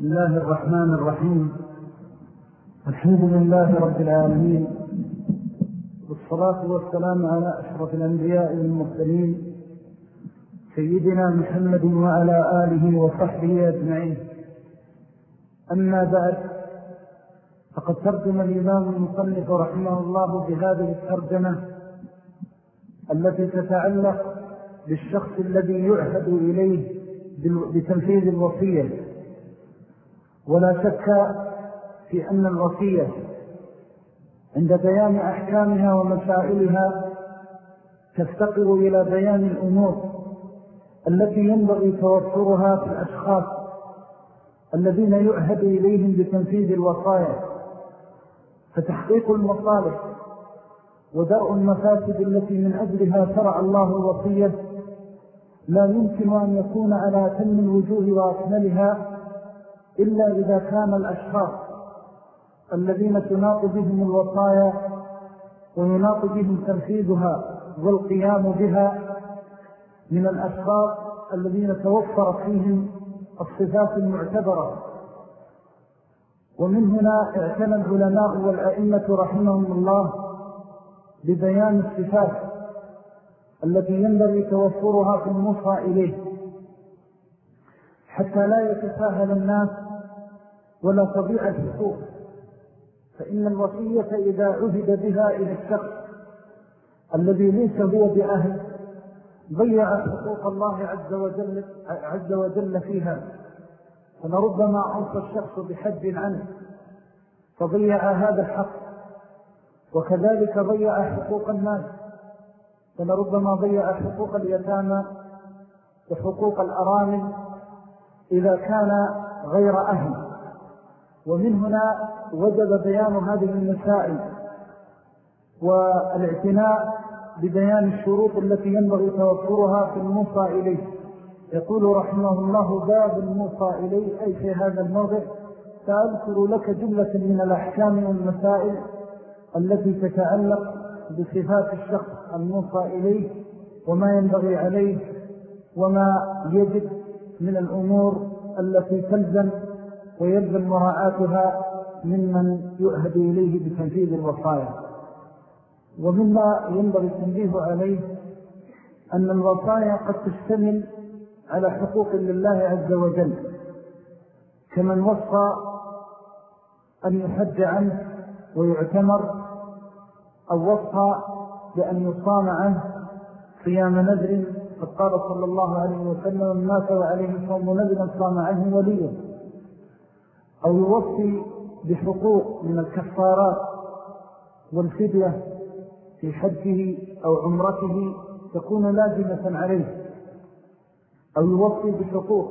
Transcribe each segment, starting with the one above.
بسم الله الرحمن الرحيم. الحمد لله رب العالمين والصلاة والسلام على أشرف الأنبياء والمرسلين سيدنا محمد وعلى آله وصحبه أجمعين. أما بعد فقد ترجم الإمام المصنف رحمه الله بهذه الترجمة التي تتعلق بالشخص الذي يعهد إليه بتنفيذ الوصية. ولا شك في أن الوصية عند بيان أحكامها ومسائلها تفتقر إلى بيان الأمور التي ينبغي توفرها في الأشخاص الذين يعهد إليهم بتنفيذ الوصايا. فتحقيق المصالح ودرء المفاسد التي من أجلها شرع الله الوصية لا يمكن أن يكون على تم الوجوه وأكملها إلا إذا كان الأشخاص الذين تناط بهم الوصايا ويناط بهم تنفيذها والقيام بها من الأشخاص الذين توفرت فيهم الصفات المعتبرة. ومن هنا اعتنى العلماء والأئمة رحمهم الله ببيان الصفات التي ينبغي توفرها في الموصى إليه حتى لا يتساهل الناس ولا تضيع الحقوق فإن الوصية إذا عهد بها إلى الشخص الذي ليس هو بأهل ضيع حقوق الله عز وجل, عز وجل فيها. فلربما أوصى الشخص بحد عنه فضيع هذا الحق وكذلك ضيع حقوق الناس. فلربما ضيع حقوق اليتامى وحقوق الأرامل إذا كان غير أهل. ومن هنا وجب بيان هذه المسائل والاعتناء ببيان الشروط التي ينبغي توفرها في الموصى إليه. يقول رحمه الله باب الموصى إليه أي في هذا الموضع سأذكر لك جملة من الأحكام والمسائل التي تتعلق بصفات الشخص الموصى إليه وما ينبغي عليه وما يجب من الأمور التي تلزم ويلزم مراعاتها ممن يؤهد إليه بتنفيذ الوصايا. ومما ينبغي التنبيه عليه أن الوصايا قد تشتمل على حقوق لله عز وجل. كمن وصى أن يحج عنه ويعتمر أو وصى بأن يصام عنه صيام نذر فقال صلى الله عليه وسلم مات وعليه صوم نذر صام عنه وليه. أو يوصي بحقوق من الكفارات والفدية في حجه أو عمرته تكون لازمة عليه أو يوصي بحقوق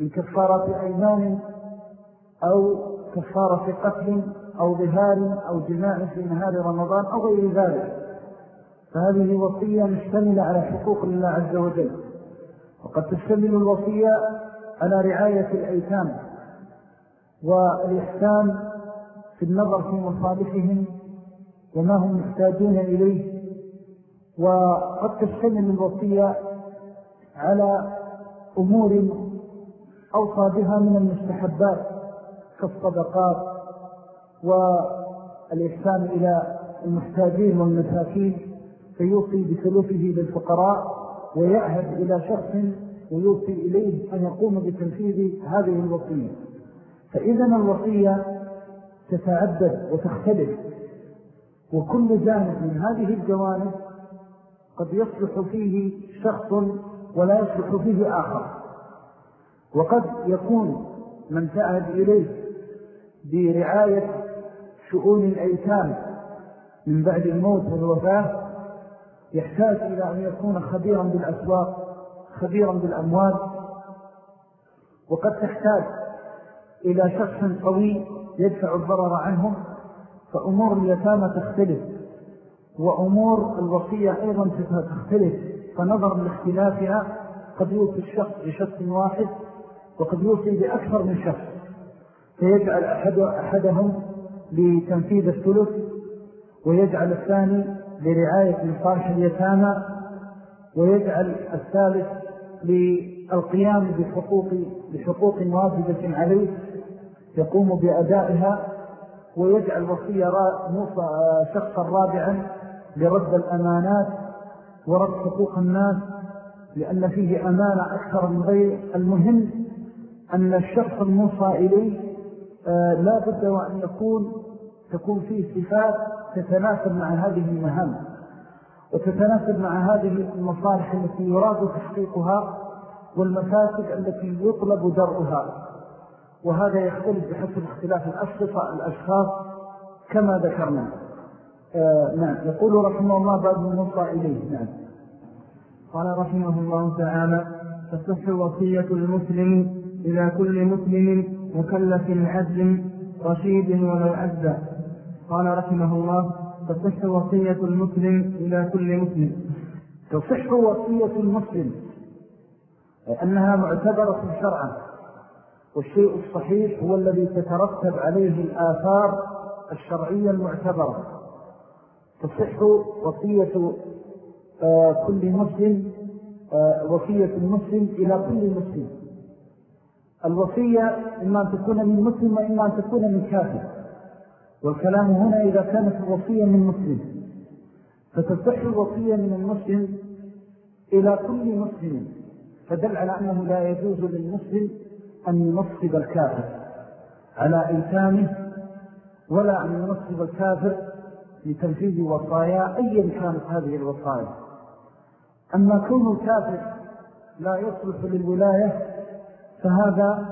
من كفارة أيمان أو كفارة قتل أو ظهار أو جماع في نهار رمضان أو غير ذلك. فهذه وصية مشتملة على حقوق الله عز وجل. وقد تشتمل الوصية على رعاية الأيتام. والإحسان في النظر في مصالحهم وما هم محتاجون إليه. وقد تشتمل الوصية على أمور أوصى بها من المستحبات كالصدقات والإحسان إلى المحتاجين والمساكين فيوصي بثلثه للفقراء ويعهد إلى شخص ويوصي إليه أن يقوم بتنفيذ هذه الوصية. فإذا الوصية تتعدد وتختلف وكل جانب من هذه الجوانب قد يصلح فيه شخص ولا يصلح فيه آخر. وقد يكون من تعهد إليه برعاية شؤون الأيتام من بعد الموت والوفاة يحتاج إلى أن يكون خبيرا بالأسواق خبيرا بالأموال وقد تحتاج إلى شخص قوي يدفع الضرر عنهم فأمور اليتامى تختلف وأمور الوصية أيضا تختلف فنظر لاختلافها قد يوصي الشخص بشخص واحد وقد يوصي بأكثر من شخص فيجعل أحد أحدهم لتنفيذ الثلث ويجعل الثاني لرعاية مصالح اليتامى ويجعل الثالث القيام بحقوق, بحقوق واجبة عليه. يقوم بأدائها ويجعل وصية شخصا رابعا لرد الأمانات ورد حقوق الناس لأن فيه أمانة أكثر من غير. المهم أن الشخص الموصى إليه آه، لا بد وأن يكون تكون فيه صفات تتناسب مع هذه المهام. وتتناسب مع هذه المصالح التي يراد تحقيقها والمفاسد التي يطلب درءها وهذا يختلف بحسب اختلاف الأشخصة الأشخاص كما ذكرنا. آه نعم. يقول رحمه الله بعد الموصى إليه. نعم. قال رحمه الله تعالى تصح وصية المسلم إلى كل مسلم مكلف عدل رشيد ولو عز قال رحمه الله تصح وصية المسلم إلى كل مسلم. تصح وصية المسلم أنها معتبرة شرعا. والشيء الصحيح هو الذي تترتب عليه الآثار الشرعية المعتبرة. تصح وصية آه، كل مسلم آه، وصية المسلم إلى كل مسلم. الوصية إما أن تكون من مسلم وإما أن تكون من كافر. والكلام هنا إذا كانت الوصية من مسلم. فتصح الوصية من المسلم إلى كل مسلم. فدل على أنه لا يجوز للمسلم أن ينصب الكافر على إيتامه ولا أن ينصب الكافر لتنفيذ وصايا أيا كانت هذه الوصايا. أما كون الكافر لا يصلح للولاية فهذا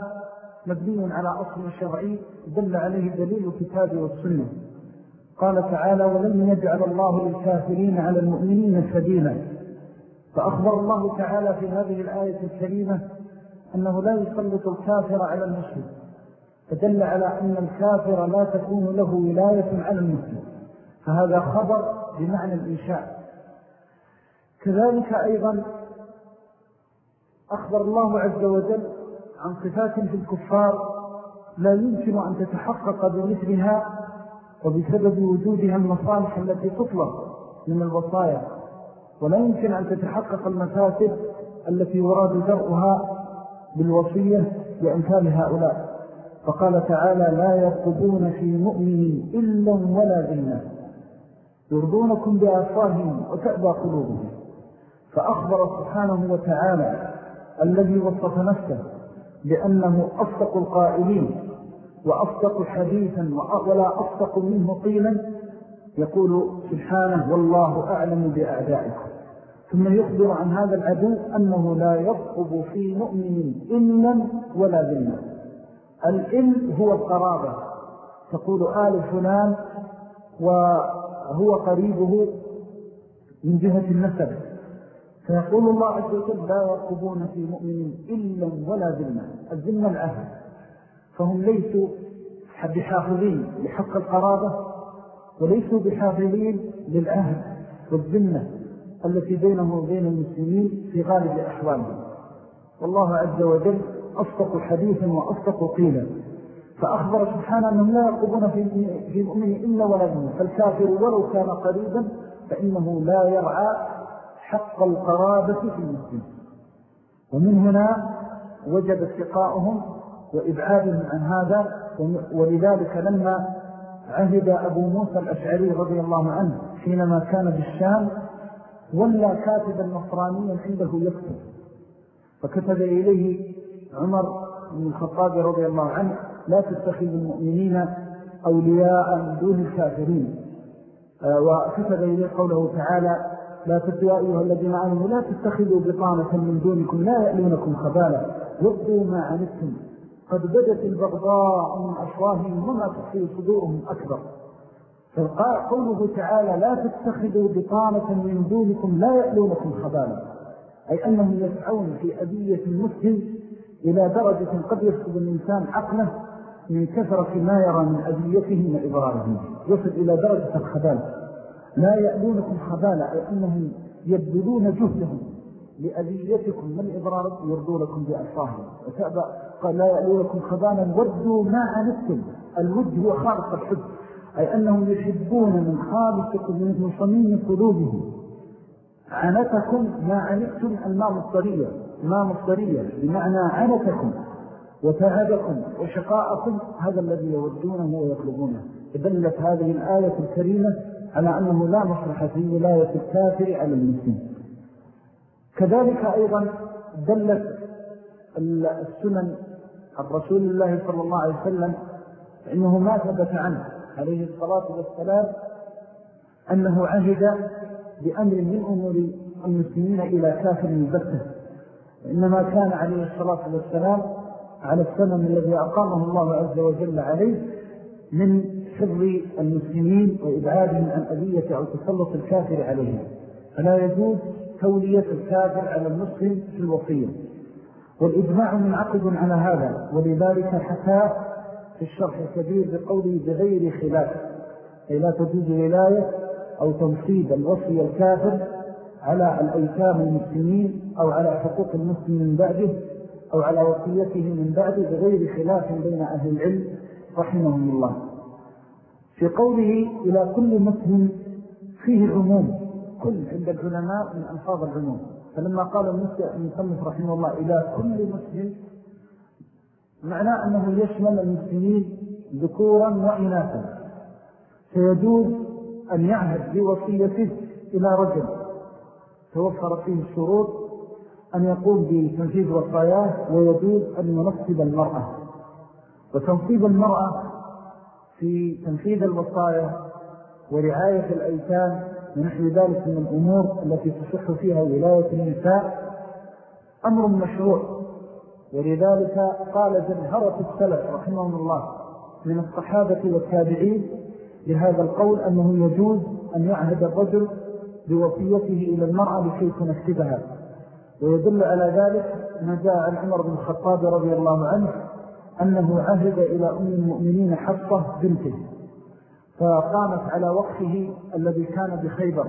مبني على أصل شرعي دل عليه دليل الكتاب والسنة. قال تعالى ولم يجعل الله للكافرين على المؤمنين سبيلا. فأخبر الله تعالى في هذه الآية الكريمة أنه لا يسلط الكافر على المسلم فدل على أن الكافر لا تكون له ولاية على المسلم فهذا خبر بمعنى الإنشاء. كذلك أيضا أخبر الله عز وجل عن صفات في الكفار لا يمكن أن تتحقق بمثلها وبسبب وجودها المصالح التي تطلق من الوصايا ولا يمكن أن تتحقق المفاسد التي يراد درءها بالوصية لأمثال هؤلاء. فقال تعالى لا يرقبون في مؤمن إلا ولا ذنة يرضونكم بأفواههم وتأبى قلوبهم. فأخبر سبحانه وتعالى الذي وصف نفسه لأنه أصدق القائلين وأصدق حديثا ولا أصدق منه قيلا. يقول سبحانه والله أعلم بأعدائكم. ثم يخبر عن هذا العدو أنه لا يطلب في مؤمن إلا ولا ذنة الإل هو القرابة. تقول آل فلان وهو قريبه من جهة النسب. فيقول الله عز وجل لا يرقبون في مؤمن إلا ولا ذنة الذنة العهد فهم ليسوا بحافظين لحق القرابة وليسوا بحافظين للعهد والذنة التي بينه وبين المسلمين في غالب أحوالهم والله عز وجل أصدق حديثا وأصدق قيلا. فأخبر سبحانه أنهم لا يرقبون في مؤمن إلا ولا ذنة فالكافر ولو كان قريبا فإنه لا يرعى حق القرابة في المسلم. ومن هنا وجب اتقاؤهم وإبعادهم عن هذا. ولذلك لما عهد أبو موسى الأشعري رضي الله عنه حينما كان بالشام ولا كاتبا نصرانيا عنده يكتب. فكتب إليه عمر بن الخطاب رضي الله عنه لا تتخذ المؤمنين أولياء من دون الكافرين. آه، وكتب إليه قوله تعالى لا تتيا أيها الذين آمنوا لا تتخذوا بطانة من دونكم لا يألونكم خبالا وقدوا ما عنتم. قد بدت البغضاء من أشواههم وما تخفي صدورهم أكبر. فقال قوله تعالى لا تتخذوا بطانة من دونكم لا يألونكم خبالا. أي أنهم يسعون في أبية المسلم إلى درجة قد يفقد الإنسان عقله من كثرة ما يرى من أبيتهم وإضرارهم يصل إلى درجة الخبال. لا يألونكم خبالا أي أنهم يبذلون جهدهم لأذيتكم من إضرار لكم بألفاهم قال لا يألونكم خبالا ودوا ما عنتم. الود هو خالق الحب. أي أنهم يحبون من خالق من صميم قلوبهم. عنتكم ما عنتم الماء الطرية ما مصدرية بمعنى عنتكم وتعبكم وشقاءكم هذا الذي يودونه ويطلبونه. دلت هذه الآية الكريمة على أنه لا مصرح في ولاية الكافر على المسلم. كذلك أيضا دلت السنن عن رسول الله صلى الله عليه وسلم فإنه ما ثبت عنه. عليه الصلاة والسلام أنه عهد بأمر من أمور المسلمين إلى كافر البتة إنما كان عليه الصلاة والسلام على السنن الذي أقامه الله عز وجل عليه من حفظ المسلمين وإبعادهم عن أذية أو تسلط الكافر عليهم. فلا يجوز تولية الكافر على المسلم في الوصية. والإجماع منعقد على هذا ولذلك حكى في الشرح الكبير بقوله بغير خلاف أي لا تجوز ولاية أو تنصيب الوصي الكافر على الأيتام المسلمين أو على حقوق المسلم من بعده أو على وصيته من بعده بغير خلاف بين أهل العلم رحمهم الله. في قوله إلى كل مسلم فيه عموم كل عند العلماء من أنفاظ العموم. فلما قال المصنف رحمه الله إلى كل مسلم معناه أنه يشمل المسلمين ذكورا وإناثا. فيجوز أن يعهد بوصيته إلى رجل. توفر فيه الشروط أن يقوم بتنفيذ وصاياه ويجوز أن ينصب المرأة. وتنصيب المرأة في تنفيذ الوصايا ورعاية الأيتام ونحو ذلك من الأمور التي تصح فيها ولاية النساء أمر مشروع. ولذلك قال جمهرة السلف رحمهم الله من الصحابة والتابعين لهذا القول أنه يجوز أن يعهد الرجل بوصيته إلى المرأة لكي تنفذها. ويدل على ذلك ما جاء عن عمر بن الخطاب رضي الله عنه أنه عهد إلى أم المؤمنين حفظة بنته فقامت على وقته الذي كان بخيبر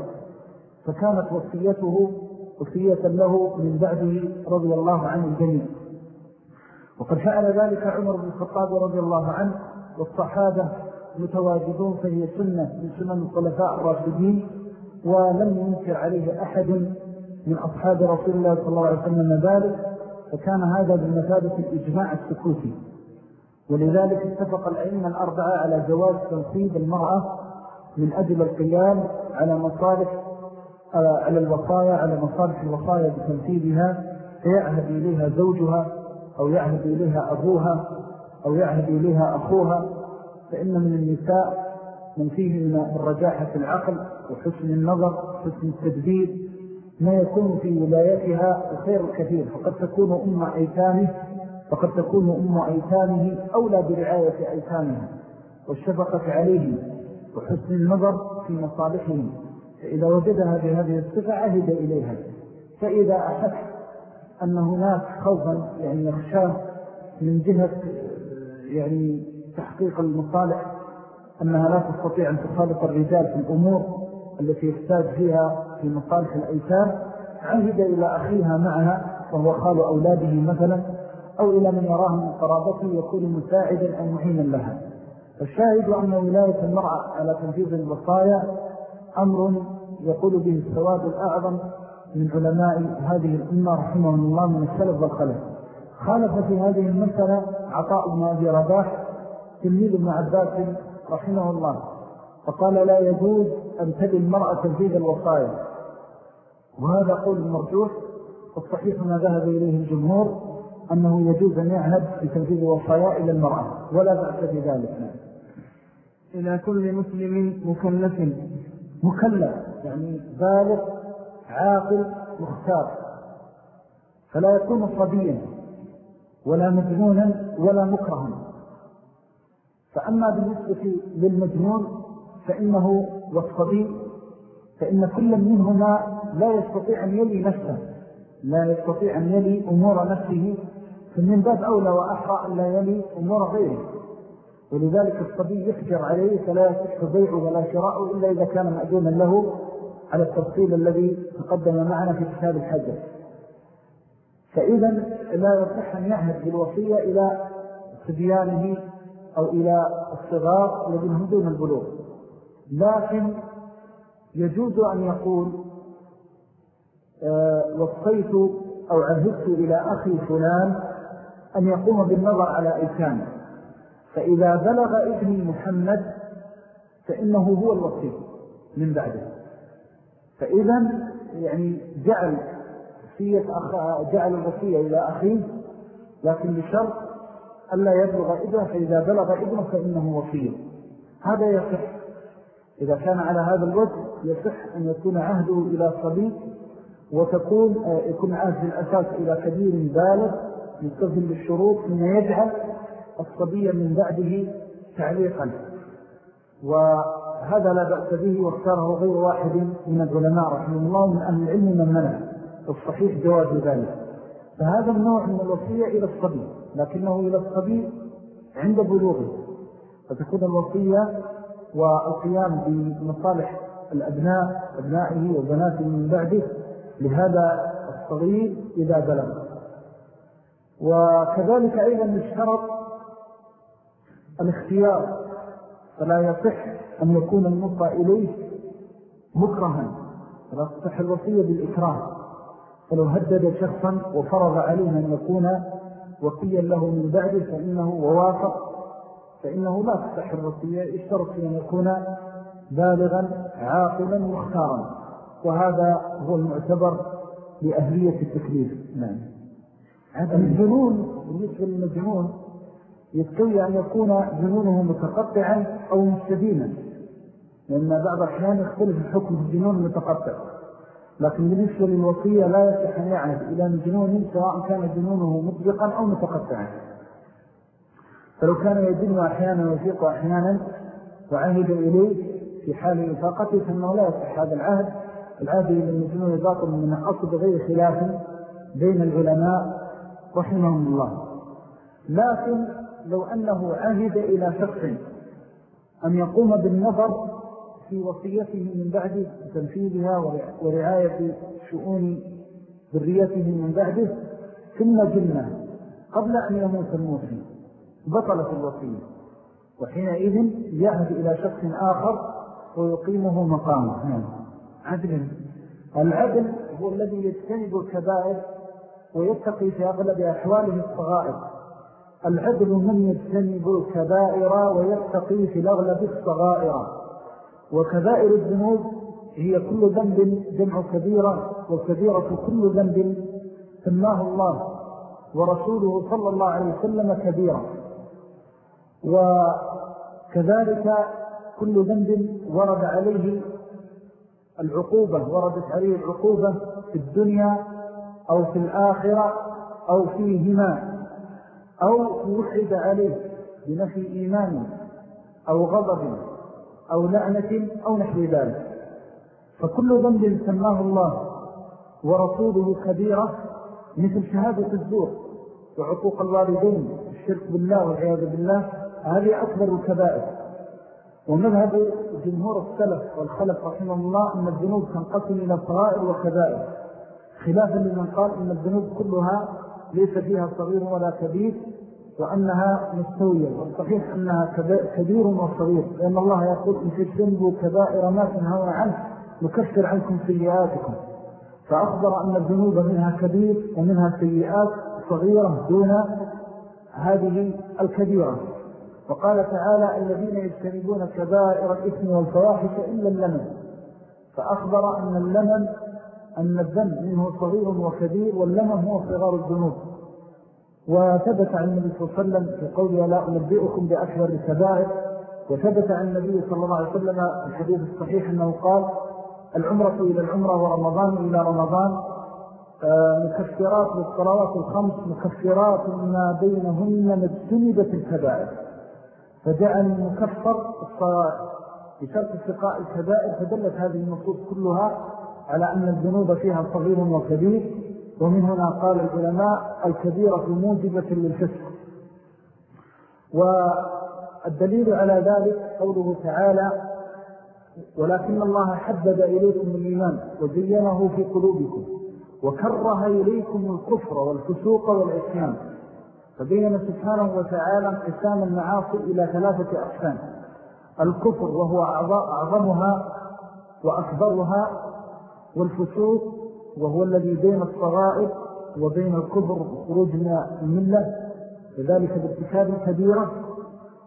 فكانت وصيته وصية له من بعده رضي الله عنه الجميع. وقد فعل ذلك عمر بن الخطاب رضي الله عنه والصحابة متواجدون فهي سنة من سنن الخلفاء الراشدين ولم ينكر عليه أحد من أصحاب رسول الله صلى الله عليه وسلم ذلك فكان هذا بمثابة الإجماع السكوتي. ولذلك اتفق الأئمة الأربعة على جواز تنصيب المرأة من أجل القيام على مصالح على الوصايا على مصالح الوصايا بتنفيذها فيعهد إليها زوجها أو يعهد إليها أبوها أو يعهد إليها أخوها فإن من النساء من فيه من الرجاحة العقل وحسن النظر حسن التدبير ما يكون في ولايتها الخير الكثير. فقد تكون أم أيتامه فقد تكون أم أيتامه أولى برعاية أيتامها والشفقة عليهم وحسن النظر في مصالحهم فإذا وجدها بهذه الصفة عهد إليها. فإذا أحس أن هناك خوفا يعني يخشاه من جهة يعني تحقيق المصالح أنها لا تستطيع أن تخالط الرجال في الأمور التي يحتاج فيها في مصالح الأيتام. عهد إلى أخيها معها وهو خال أولاده مثلا أو إلى من يراه من قرابته يكون مساعدا أو معينا لها. فالشاهد أن ولاية المرأة على تنفيذ الوصايا أمر يقول به السواد الأعظم من علماء هذه الأمة رحمه الله من السلف والخلف. خالف في هذه المسألة عطاء بن أبي رباح تلميذ ابن عباس رحمه الله. فقال لا يجوز أن تلي المرأة تنفيذ الوصايا. وهذا قول مرجوح والصحيح ما ذهب إليه الجمهور أنه يجوز أن يعهد بتنفيذ الوصايا إلى المرأة ولا بأس بذلك. إلى كل مسلم مكلف. مكلف يعني بالغ عاقل مختار. فلا يكون صبيا ولا مجنونا ولا مكرها. فأما بالنسبة للمجنون فإنه والصبي فإن كل منهما لا يستطيع أن يلي نفسه لا يستطيع أن يلي أمور نفسه. فمن باب أولى وأحرى أن لا يلي أمور غيره. ولذلك الصبي يحجر عليه فلا يصح بيع ولا شراء إلا إذا كان مأذونا له. على التفصيل الذي تقدم معنا في كتاب الحجر. فإذا لا يصح أن يعهد بالوصية إلى صبيانه أو إلى الصغار الذين هم دون البلوغ. لكن يجوز أن يقول آه، وصيت أو عهدت إلى أخي فلان أن يقوم بالنظر على إيتام فإذا بلغ ابني محمد فإنه هو الوصي من بعده. فإذا يعني جعل وصية. جعل الوصية إلى أخيه لكن بشرط ألا يبلغ ابنه فإذا بلغ ابنه فإنه وصية هذا يصح إذا كان على هذا الوجه يصح أن يكون عهده إلى صبي وتكون آه، يكون عهد الأساس إلى كبير بالغ مستظل بالشروط من يجعل الصبي من بعده تعليقا وهذا لا بأس به واختاره غير واحد من العلماء رحمه الله من أهل العلم من منع الصحيح جواز ذلك. فهذا النوع من الوصية إلى الصبي لكنه إلى الصبي عند بلوغه. فتكون الوصية والقيام بمصالح الأبناء أبنائه وبناته من بعده لهذا الصغير إذا بلغ. وكذلك أيضا يشترط الاختيار فلا يصح أن يكون المطى إليه مكرها فلا تصح الوصية بالإكراه. فلو هدد شخصا وفرض عليه أن يكون وقيا له من بعده فإنه ووافق فإنه لا تصح الوصية يشترط أن يكون بالغا عاقلا مختارا وهذا هو المعتبر لأهلية التكليف. نعم. الجنون بالنسبة للمجنون يستوي أن يكون جنونه متقطعا أو مستديما. لأن بعض الأحيان يختلف الحكم في الجنون المتقطع. لكن بالنسبة للوصية لا يصح أن يعهد إلى الجنون سواء كان جنونه مطبقا أو متقطعا. فلو كان يجن أحيانا ويفيق أحيانا وعهد إليه في حال إفاقته فإنه لا يصح هذا العهد. العهد إلى المجنون باطل من أصل بغير خلاف بين العلماء رحمهم الله. لكن لو أنه عهد إلى شخص أن يقوم بالنظر في وصيته من بعده وتنفيذها ورعاية شؤون ذريته من بعده ثم جنة قبل أن يموت الموسم بطلت الوصية. وحينئذ يعهد إلى شخص آخر ويقيمه مقامه. نعم. عدل. العدل هو الذي يجتنب الكبائر ويتقي في أغلب أحواله الصغائر. العدل من يجتنب الكبائر ويتقي في الأغلب الصغائر. وكبائر الذنوب هي كل ذنب جمع كبيرة والكبيرة كل ذنب سماه الله ورسوله صلى الله عليه وسلم كبيرة. وكذلك كل ذنب ورد عليه العقوبة وردت عليه العقوبة في الدنيا أو في الآخرة أو فيهما. أو وحد عليه بنفي إيمان أو غضب أو لعنة أو نحو ذلك. فكل ذنب سماه الله ورسوله كبيرة مثل شهادة الزور وعقوق الوالدين الشرك بالله والعياذ بالله هذه أكبر الكبائر. ومذهب جمهور السلف والخلف رحمه الله أن الذنوب تنقسم إلى صغائر وكبائر. خلافا لمن قال أن الذنوب كلها ليس فيها صغير ولا كبير وأنها مستوية. والصحيح أنها كبير وصغير لأن الله يقول إن تجنبوا كبائر ما تنهوا عنه نكفر عنكم سيئاتكم. فأخبر أن الذنوب منها كبير ومنها سيئات صغيرة دون هذه الكبيرة. وقال تعالى الذين يجتنبون كبائر الإثم والفواحش إلا اللمن. فأخبر أن اللمن أن الذنب منه صغير وكبير واللمن هو صغار الذنوب. وثبت عن النبي صلى الله عليه وسلم في قوله لا أنبئكم بأكبر الكبائر وثبت عن النبي صلى الله عليه وسلم الحديث الصحيح أنه قال العمرة إلى العمرة ورمضان إلى رمضان آه، مكفرات للصلوات الخمس مكفرات ما بينهن مجتنبة الكبائر. فجاء المكفر بشرط استقاء الكبائر فدلت هذه النصوص كلها على أن الذنوب فيها صغير وكبير ومن هنا قال العلماء الكبيرة موجبة للفسق. والدليل على ذلك قوله تعالى ولكن الله حبب إليكم الإيمان وزينه في قلوبكم وكره إليكم الكفر والفسوق والعصيان. فبين سبحانه وتعالى انقسام المعاصي إلى ثلاثة أقسام الكفر وهو أعظمها وأكبرها والفسوق وهو الذي بين الصغائر وبين الكفر والخروج من الملة وذلك بارتكاب كبيرة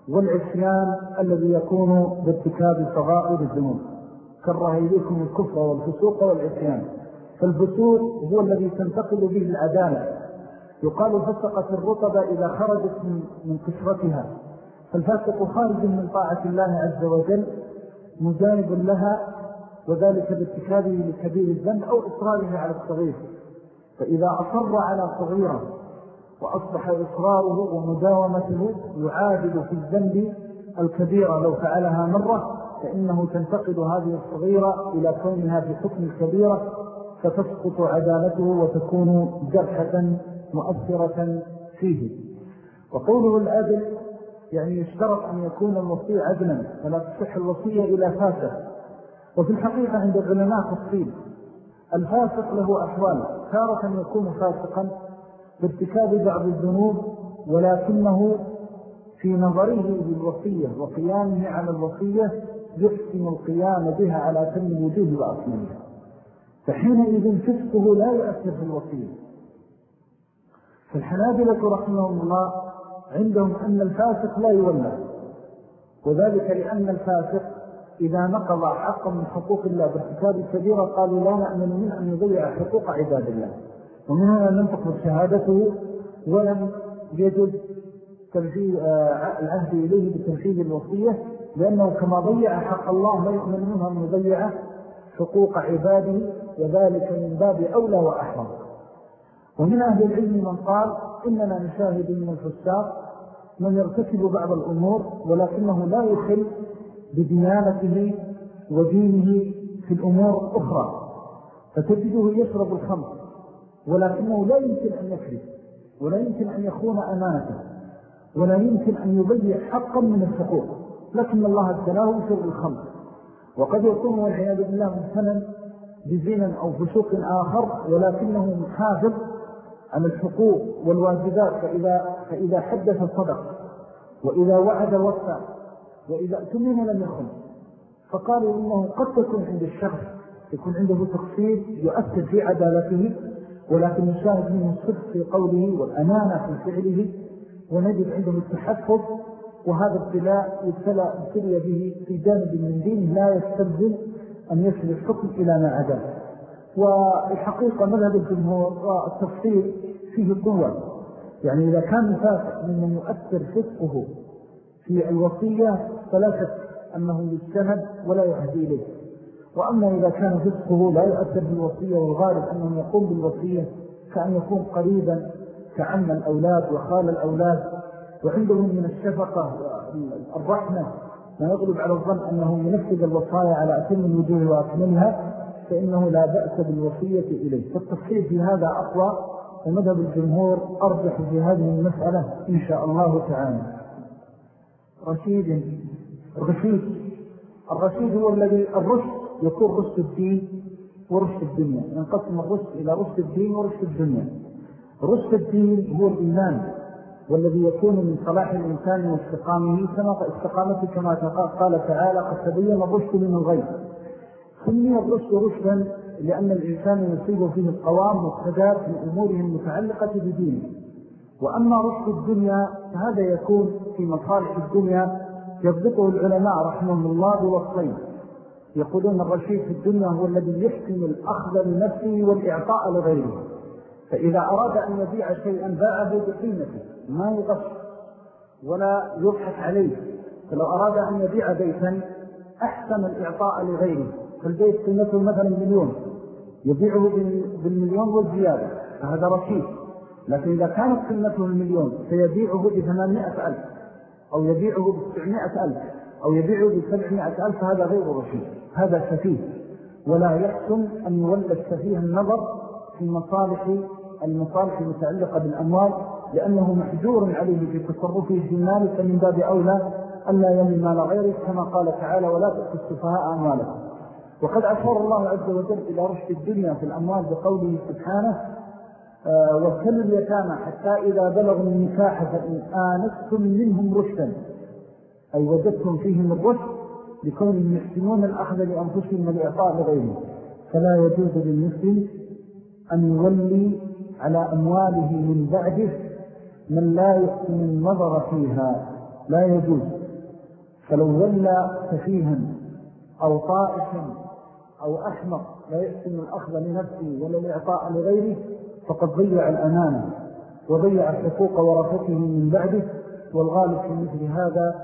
والعصيان الذي يكون بارتكاب صغائر الذنوب. كره إليكم الكفر والفسوق والعصيان. فالفسوق هو الذي تنتقل به العدالة. يقال فسقت الرطبة إذا خرجت من قشرتها فالفاسق خارج من طاعة الله عز وجل مجانب لها وذلك باتكابه لكبير الذنب أو إصراره على الصغير. فإذا أصر على صغيرة وأصبح إصراره ومداومته يعادل في الذنب الكبيرة لو فعلها مرة فإنه تنتقل هذه الصغيرة إلى كونها في حكم الكبيرة فتسقط عدالته وتكون جرحة مؤثرة فيه. وقوله العدل يعني يشترط أن يكون الوصي عدلا فلا تصح الوصية إلى فاسق. وفي الحقيقة عند العلماء تفصيل الفاسق له أحوال تارة يكون فاسقا بارتكاب بعض الذنوب ولكنه في نظره للوصية وقيامه على الوصية يحسن القيام بها على تم الوجوه وأصلها فحينئذ فسقه لا يؤثر في الوصية. فالحنابلة رحمهم الله عندهم أن الفاسق لا يولى وذلك لأن الفاسق إذا نقض حقا من حقوق الله بارتكاب الكبيرة قالوا لا نأمن من أن يضيع حقوق عباد الله. ومن هنا لم تقبل شهادته ولم يجد آه، العهد إليه بتنفيذ الوصية لأنه كما ضيع حق الله لا يؤمن منه أن يضيع حقوق عباده وذلك من باب أولى وأحرم ومن أهل العلم من قال إننا نشاهد من الفساق من يرتكب بعض الأمور ولكنه لا يخل بديانته ودينه في الأمور الأخرى. فتجده يشرب الخمر ولكنه لا يمكن أن يكذب ولا يمكن أن يخون أمانته ولا يمكن أن يضيع حقا من الحقوق لكن الله ابتلاه يشرب الخمر. وقد يكون والعياذ بالله مثلا بزنا أو فسوق آخر ولكنه محافظ عن الحقوق والواجبات. فإذا, فإذا حدث صدق وإذا وعد وفى وإذا أتمن لم يخن فقالوا إنه قد تكون عند الشخص يكون عنده تقصير يؤثر في عدالته ولكن يشاهد منه الصدق في قوله والأمانة في فعله ونجد عنده التحفظ وهذا ابتلاء يبتلى ابتلي به في جانب من دينه لا يستلزم أن يصل الحكم إلى ما عدل والحقيقة مذهب الجمهور والتفصيل فيه قوة. يعني إذا كان فاسق ممن يؤثر فسقه في الوصية فلا شك أنه يجتهد ولا يهدي إليه. وأما إذا كان فسقه لا يؤثر بالوصية والغالب أنه يقوم بالوصية كأن يكون قريبا كعم الأولاد وخال الأولاد. وعندهم من الشفقة والرحمة ما يغلب على الظن أنه ينفذ الوصايا على أتم الوجوه وأكملها فإنه لا بأس بالوصية إليه. فالتفصيل في هذا أقوى ومذهب الجمهور أرجح في هذه المسألة إن شاء الله تعالى. رشيد. رشيد. الرشيد هو الذي الرشد يكون رشد الدين ورشد الدنيا. ينقسم الرشد إلى رشد الدين ورشد الدنيا. رشد الدين هو الإيمان والذي يكون من صلاح الإنسان واستقامه كما استقامته كما قال تعالى قد تبين الرشد من الغيب سمي الرشد رشدا لأن الإنسان يصيب فيه القوام والسداد من أموره المتعلقة بدينه. وأما رشد الدنيا فهذا يكون في مصالح الدنيا يضبطه العلماء رحمه الله بوصفين يقولون الرشيد في الدنيا هو الذي يحكم الأخذ لنفسه والإعطاء لغيره. فإذا أراد أن يبيع شيئا باعه بقيمته ما يغش ولا يضحك عليه. فلو أراد أن يبيع بيتا أحسن الإعطاء لغيره. فالبيت قيمته مثلا مليون يبيعه بالمليون والزيادة. فهذا رشيد. لكن إذا كانت قيمته المليون سيبيعه بثمانمائة ألف أو يبيعه بسبعمائة ألف أو يبيعه بسبعمائة ألف هذا غير رشيد هذا سفيه. ولا يحسن أن يولد سفيه النظر في مصالح المصالح المتعلقة بالأموال لأنه محجور عليه في تصرفه في المال فمن باب أولى ألا يمي مال غيره كما قال تعالى ولا تأتي السفهاء أموالكم. وقد أشار الله عز وجل إلى رشد الدنيا في الأموال بقوله سبحانه آه وابتلوا اليتامى حتى إذا بلغوا النكاح فإن آنستم منهم رشدا. أي وجدتم فيهم الرشد لكونهم يحسنون الأخذ لأنفسهم والإعطاء لغيرهم. فلا يجوز للمسلم أن يولي على أمواله من بعده من لا يحسن النظر فيها. لا يجوز. فلو ولى سفيها أو طائف أو أحمق لا يحسن الأخذ لنفسه ولا الإعطاء لغيره فقد ضيع الأمانة وضيع حقوق ورثته من بعده والغالب في مثل هذا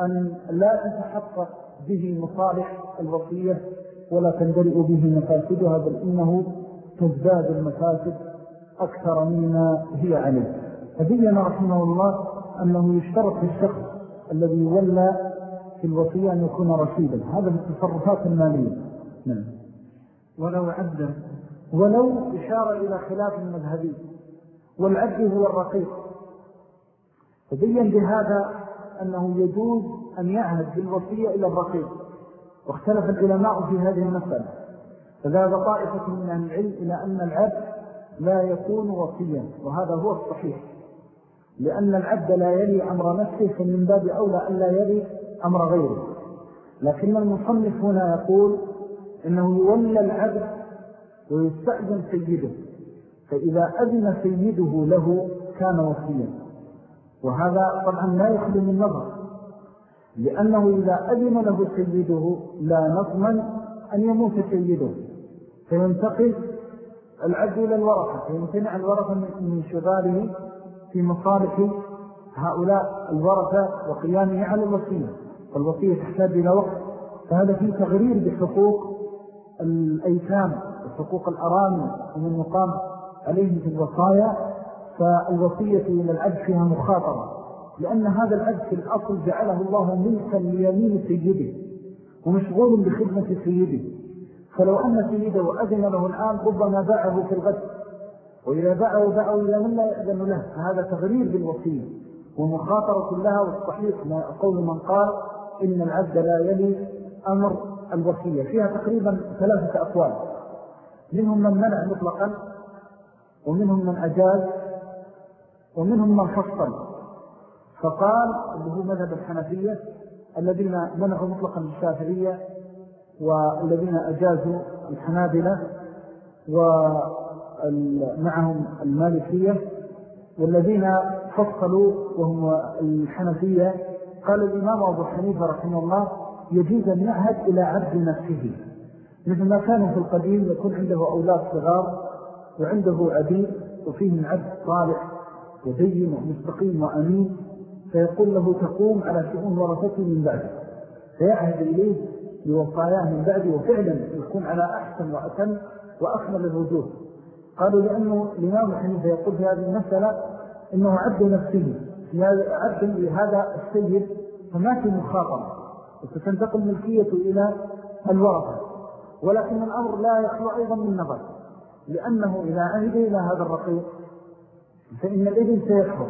أن لا تتحقق به مصالح الوصية ولا تندرئ به مفاسدها بل إنه تزداد المفاسد أكثر مما هي عليه. فبين رحمه الله أنه يشترط في الشخص الذي يولى في الوصية أن يكون رشيدا. هذا التصرفات المالية. نعم. ولو عبدا ولو إشارة إلى خلاف المذهبي والعبد هو الرقيق. فبين بهذا أنه يجوز أن يعهد بالوصية إلى الرقيق. واختلف العلماء في هذه المسألة. فذهب طائفة من العلم إلى أن العبد لا يكون وصيا وهذا هو الصحيح. لأن العبد لا يلي أمر نفسه فمن باب أولى أن لا يلي أمر غيره. لكن المصنف هنا يقول إنه يولى العبد ويستأذن سيده. فإذا أذن سيده له كان وصيا. وهذا طبعا لا يخلو من نظر. لأنه إذا أذن له سيده لا نضمن أن يموت سيده. فينتقل العبد إلى الورثة. فيمتنع الورثة من شغاله في مصالح هؤلاء الورثة وقيامه على الوصية. فالوصية تحتاج إلى وقت. فهذا فيه تغرير بحقوق الأيتام وحقوق الأرامل ومن مقام عليهم في الوصايا فالوصية إلى العبد فيها مخاطرة لأن هذا العبد في الأصل جعله الله ملكا ليمين سيده ومشغول بخدمة سيده. فلو أن سيده أذن له الآن ربما باعه في الغد وإذا باعه باعه إلى من لا يأذن له فهذا تغرير بالوصية ومخاطرة لها والصحيح قول من قال إن العبد لا يلي أمر الوصية فيها تقريبا ثلاثة أقوال. منهم من منع مطلقا ومنهم من أجاز ومنهم من فصل فقال اللي هو مذهب الحنفية الذين منعوا مطلقا الشافعية والذين أجازوا الحنابلة ومعهم المالكية والذين فصلوا وهم الحنفية. قال الإمام أبو حنيفة رحمه الله يجوز أن يعهد إلى عبد نفسه. مثل ما كان في القديم يكون عنده أولاد صغار وعنده عبيد وفيهم عبد صالح ودين ومستقيم وأمين فيقول له تقوم على شؤون ورثته من بعده فيعهد إليه لوصاياه من بعده وفعلا يكون على أحسن وأتم وأكمل الوجوه قالوا لأنه الإمام حنيفة يقول في هذه المسألة إنه عبد نفسه عبد لهذا السيد فما في مخاطرة. وستنتقل ملكية إلى الورثة ولكن الأمر لا يخلو أيضا من نظر لأنه إذا عهد إلى هذا الرقيق فإن الإذن سيكبر.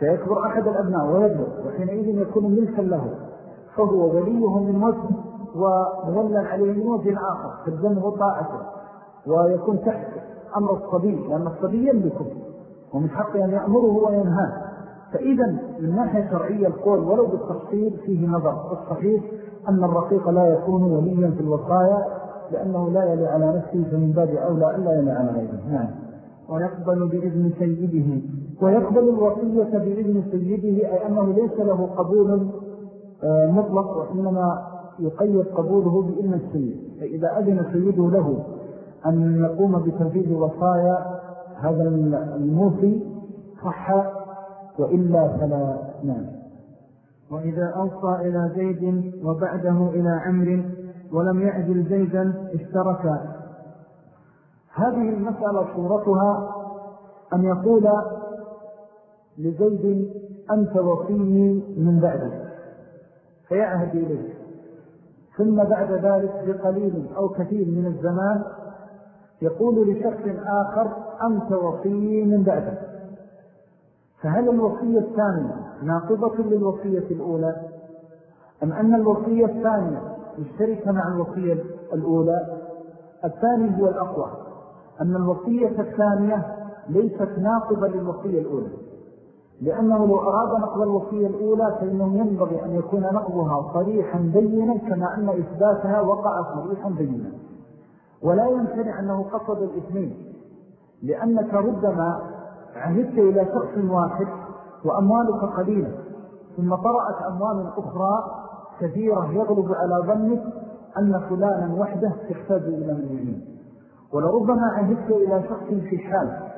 سيكبر أحد الأبناء ويبلغ وحينئذ يكون ملكا له فهو وليه من وجه ومولى عليه من وجه آخر تلزمه طاعته ويكون تحت أمر الصبي لأن الصبي يملكه ومن حقه أن يأمره وينهاه. فإذا من ناحية شرعية القول ولو بالتفصيل فيه نظر. الصحيح أن الرقيق لا يكون وليا في الوصايا لأنه لا يلي على نفسه فمن باب أولى أن لا يلي على غيره. نعم. ويقبل بإذن سيده. ويقبل الوصية بإذن سيده أي أنه ليس له قبول آه، مطلق وإنما يقيد قبوله بإذن السيد. فإذا أذن سيده له أن يقوم بتنفيذ وصايا هذا الموفي صح وإلا فلا نعم. وإذا أوصى إلى زيد وبعده إلى عمر ولم يعجل زيدا اشتركا هذه المسألة صورتها أن يقول لزيد أنت وصيني من بعدك فيعهد إليه ثم بعد ذلك بقليل أو كثير من الزمان يقول لشخص آخر أنت وصي من بعدك فهل الوصية الثانية ناقضة للوصية الأولى؟ أم أن الوصية الثانية مشتركة مع الوصية الأولى؟ الثاني هو الأقوى أن الوصية الثانية ليست ناقضة للوصية الأولى. لأنه لو أراد نقض الوصية الأولى فإنه ينبغي أن يكون نقضها صريحا بينا كما أن إثباتها وقع صريحا بينا. ولا يمتنع أنه قصد الإثنين لأنك ربما عهدت إلى شخص واحد وأموالك قليلة ثم طرأت أموال أخرى كثيرة يغلب على ظنك أن فلانا وحده تحتاج إلى مليئين ولربما عهدت إلى شخص في حال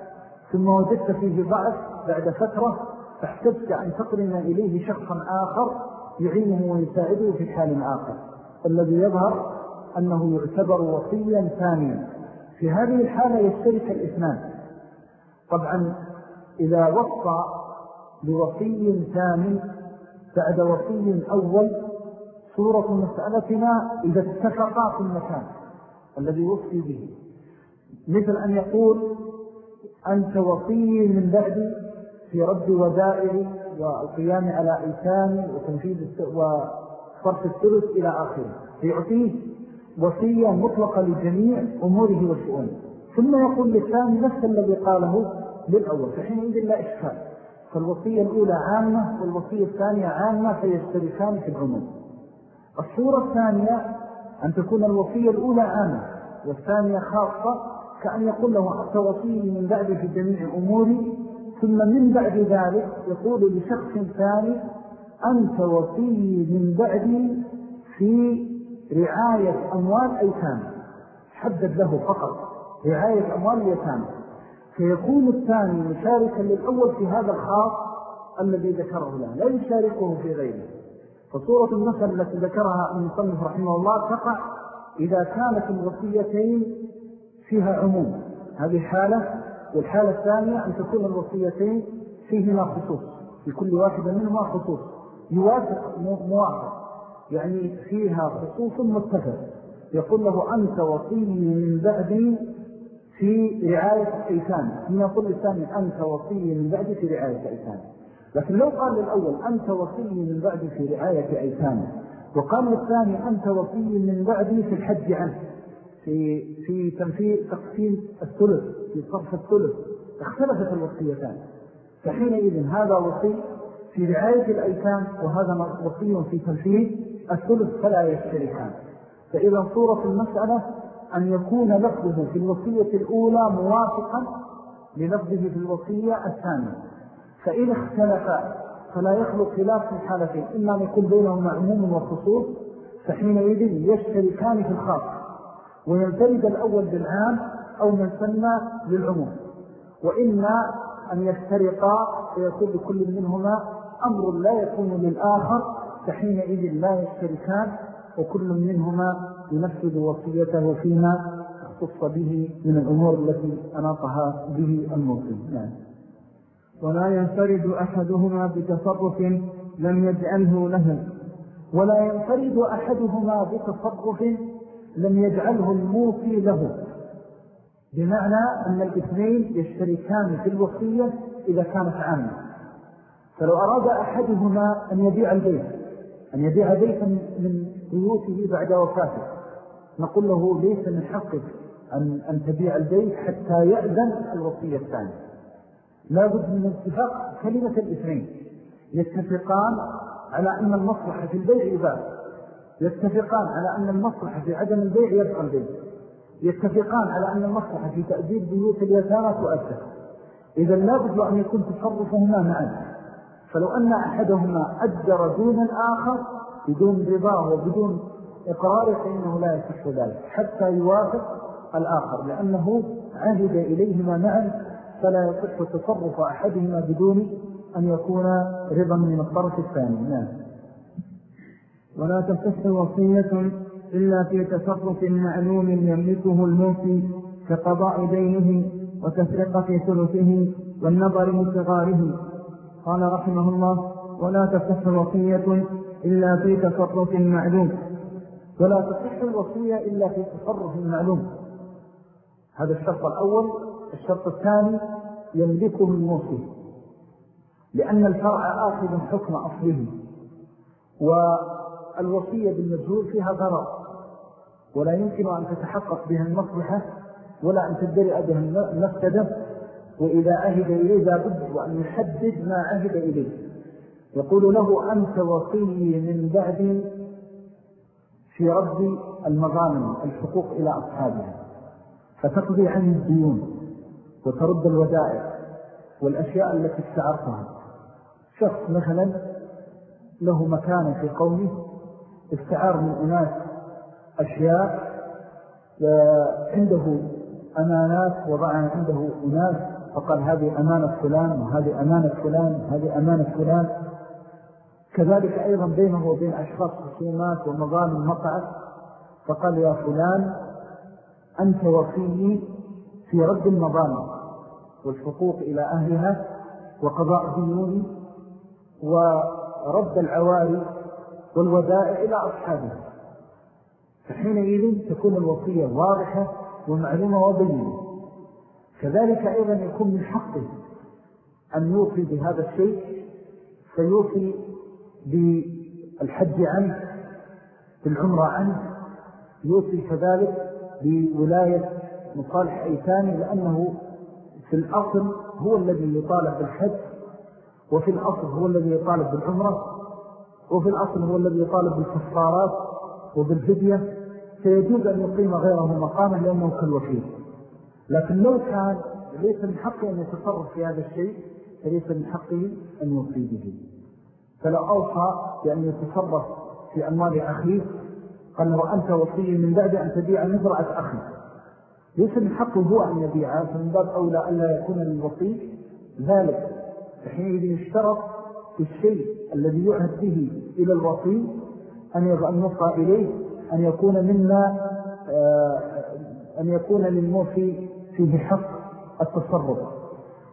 ثم وجدت فيه ضعف بعد فترة فاحتجت أن تقرن إليه شخصا آخر يعينه ويساعده في حال آخر. الذي يظهر أنه يعتبر وصيا ثانيا. في هذه الحالة يشترك الإثنان. طبعا إذا وصى بوصي ثاني بعد وصي أول صورة مسألتنا إذا اتفقا في المكان الذي وصي به. مثل أن يقول أنت وصي من بعد في رد ودائعي والقيام على إيتاني وتنفيذ وصرف الثلث إلى آخره. فيعطيه وصية مطلقة لجميع أموره وشؤونه. ثم يقول للثاني نفس الذي قاله للأول فحينئذ لا إشكال. فالوصية الأولى عامة والوصية الثانية عامة فيشتركان في العموم. الصورة الثانية أن تكون الوصية الأولى عامة والثانية خاصة كأن يقول له أنت وصي من بعد في جميع أموري ثم من بعد ذلك يقول لشخص ثاني أنت وصي من بعدي في رعاية أموال أيتام. حدد له فقط رعاية أموال اليتامى. فيكون الثاني مشاركا للأول في هذا الخاص الذي ذكره له لا يشاركه في غيره. فصورة المثل التي ذكرها المصنف رحمه الله تقع إذا كانت الوصيتين فيها عموم. هذه حالة والحالة الثانية أن تكون الوصيتين فيهما خصوص. في كل واحدة منهما خصوص. يوافق موافق. يعني فيها خصوص متفق. يقول له أنت وصي من بعدي في رعاية أيتام من يقول الثاني أنت وصي من بعدي في رعاية أيتام لكن لو قال للأول أنت وصي من بعدي في رعاية أيتام وقال للثاني أنت وصي من بعدي في الحج عنه في, في تنفيذ تقسيم الثلث في صرف الثلث اختلفت الوصيتان. فحينئذ هذا وصي في رعاية الأيتام وهذا وصي في تنفيذ الثلث فلا يشتركان. فإذا صورة المسألة أن يكون لفظه في الوصية الأولى موافقا للفظه في الوصية الثانية. فإن اختلفا فلا يخلق خلاف في الحالتين. إما أن يكون بينهما عموم وخصوص فحينئذ يشتركان في الخاص. وينفرد الأول بالعام أو من للعموم. وإما أن يفترقا ويكون لكل منهما أمر لا يكون للآخر فحينئذ لا يشتركان وكل منهما ينفذ وصيته فيما اختص به من الأمور التي أناطها به الموصي نعم. ولا ينفرد أحدهما بتصرف لم يجعله له. ولا ينفرد أحدهما بتصرف لم يجعله الموصي له. بمعنى أن الاثنين يشتركان في الوصية إذا كانت عامة. فلو أراد أحدهما أن يبيع البيت أن يبيع بيتا من بيوته بعد وفاته نقول له ليس من حقك أن, أن تبيع البيت حتى يأذن الوصية الثانية. لا بد من اتفاق كلمة الاثنين. يتفقان على أن المصلحة في البيع يباع يتفقان على أن المصلحة في عدم البيع يبقى البيع. يتفقان على أن المصلحة في تأديب بيوت اليتامى تؤثر إذا لا بد أن يكون تصرفهما معا. فلو أن أحدهما أجر دون الآخر بدون رضاه وبدون إقراره فإنه لا يصح ذلك حتى يوافق الآخر لأنه عهد إليهما معا فلا يصح تصرف أحدهما بدون أن يكون رضا من الطرف الثاني. نعم. ولا تصح وصية إلا في تصرف معلوم يملكه الموفي كقضاء دينه وتفرقة ثلثه والنظر لصغاره. قال رحمه الله ولا تصح وصية إلا في تصرف معلوم. ولا تصح الوصية إلا في تصرف معلوم هذا الشرط الأول. الشرط الثاني يملكه الموصي. لأن الفرع آخذ حكم أصله. والوصية بالمجهول فيها ضرر. ولا يمكن أن تتحقق بها المصلحة ولا أن تدرئ بها المفسدة. وإذا عهد إليه لابد وأن يحدد ما عهد إليه. يقول له أنت وصي من بعد في رد المظالم الحقوق إلى أصحابها. فتقضي عن الديون وترد الودائع والأشياء التي استعرتها شخص مثلا له مكان في قومه استعار من أناس أشياء عنده أمانات وضعها عنده أناس فقال هذه أمانة فلان وهذه أمانة فلان وهذه أمانة فلان. كذلك أيضا بينه وبين أشخاص خصومات ومظالم مقعد فقال يا فلان أنت وفيي في رد المظالم والحقوق إلى أهلها وقضاء ديوني ورد العواري والودائع إلى أصحابها. فحينئذ تكون الوصية واضحة ومعلومة وبينة كذلك أيضا يكون من حقه أن يوصي بهذا الشيء فيوصي بالحج عنه بالعمرة عنه يوصي كذلك بولاية مصالح أيتاني لأنه في الأصل هو الذي يطالب بالحج وفي الأصل هو الذي يطالب بالعمرة وفي الأصل هو الذي يطالب بالكفارات وبالفدية فيجوز أن يقيم غيره مقاما لأنه كالوكيل لكن لو كان ليس من حقه أن يتصرف في هذا الشيء فليس من حقه أن يوصي به. فلو أوصى بأن يتصرف في أموال أخيه. قال له أنت وصي من بعد أن تبيع مزرعة أخي. ليس من حقه هو أن يبيعها فمن باب أولى أن لا يكون للوصي ذلك حينئذ يشترط في الشيء الذي يعهد به إلى الوصي أن يوصى إليه أن يكون منا آه، أن يكون للموفي فيه حق التصرف.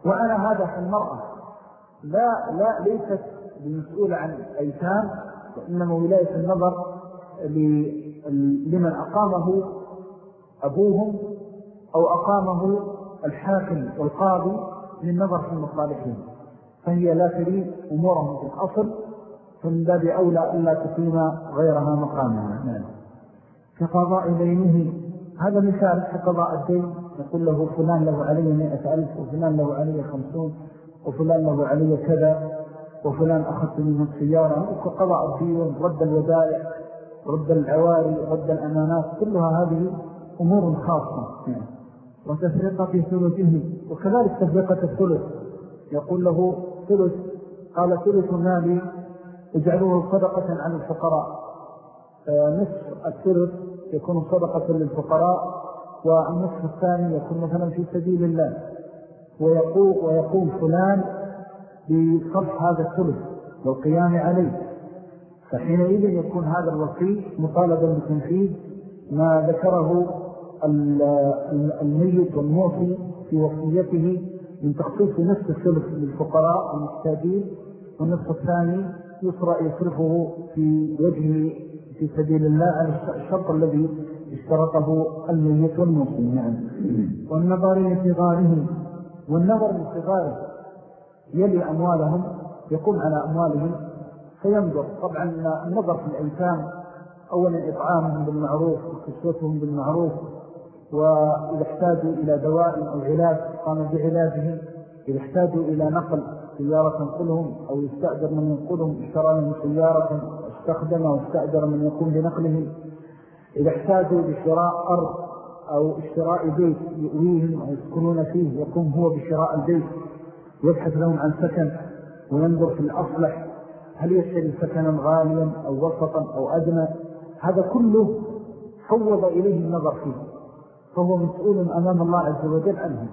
وأنا هذا في المرأة لا, لا ليست بمسؤولة عن أيتام وإنما ولاية النظر لمن أقامه أبوهم أو أقامه الحاكم والقاضي للنظر في مصالحهم فهي لا تريد أمورهم في الأصل فمن باب أولى ألا تقيم غيرها مقامها. نعم. كقضاء دينه هذا مثال كقضاء الدين. يقول له فلان له علي مئة ألف وفلان له علي خمسون وفلان له علي كذا. وفلان أخذت منه السيارة وكقضاء الدين رد الودائع رد العواري رد الأمانات كلها هذه أمور خاصة. يعني. وتفرقة ثلثه وكذلك تفرقة الثلث. يقول له ثلث قال ثلث مالي اجعلوه صدقة على الفقراء. نصف الثلث يكون صدقة للفقراء والنصف الثاني يكون مثلا في سبيل الله. ويقوم, ويقوم فلان بصرف هذا الثلث والقيام عليه. فحينئذ يكون هذا الوصي مطالبا بتنفيذ ما ذكره الميت والموصي في وصيته من تخصيص نصف الثلث للفقراء المحتاجين والنصف الثاني يسرع يصرفه في وجهه في سبيل الله على الشرط الذي اشترطه الميت والموصي. نعم. والنظر لصغاره. والنظر لصغاره يلي أموالهم يقوم على أموالهم فينظر. طبعا النظر في الأيتام أولا إطعامهم بالمعروف وكسوتهم بالمعروف وإذا احتاجوا إلى دواء أو علاج قام بعلاجهم. إذا احتاجوا إلى نقل سيارة تنقلهم أو يستأجر من ينقلهم اشترى لهم سيارة استخدم واستأجر من يقوم بنقلهم. إذا احتاجوا لشراء أرض أو اشتراء بيت يؤويهم ويسكنون فيه يقوم هو بشراء البيت. يبحث لهم عن سكن وينظر في الأصلح. هل يشتري سكنا غاليا أو وسطا أو أدنى؟ هذا كله فوض إليه النظر فيه فهو مسؤول أمام الله عز وجل عنه.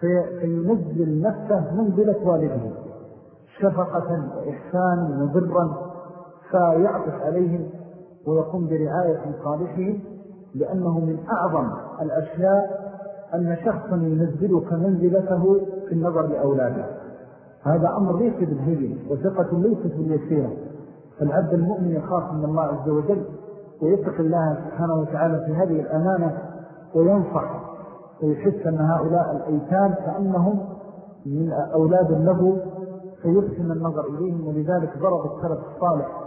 فينزل نفسه منزلة والده شفقة وإحسانا وبرا فيعطف عليهم ويقوم برعاية صالحهم لأنه من أعظم الأشياء أن شخصا ينزلك منزلته في النظر لأولاده. هذا أمر ليس بالهجل وثقة ليست باليسيرة فالعبد المؤمن يخاف من الله عز وجل ويتق الله سبحانه وتعالى في هذه الأمانة وينصح ويحس أن هؤلاء الأيتام كأنهم من أولاد له فيحسن النظر إليهم. ولذلك ضرب السلف الصالح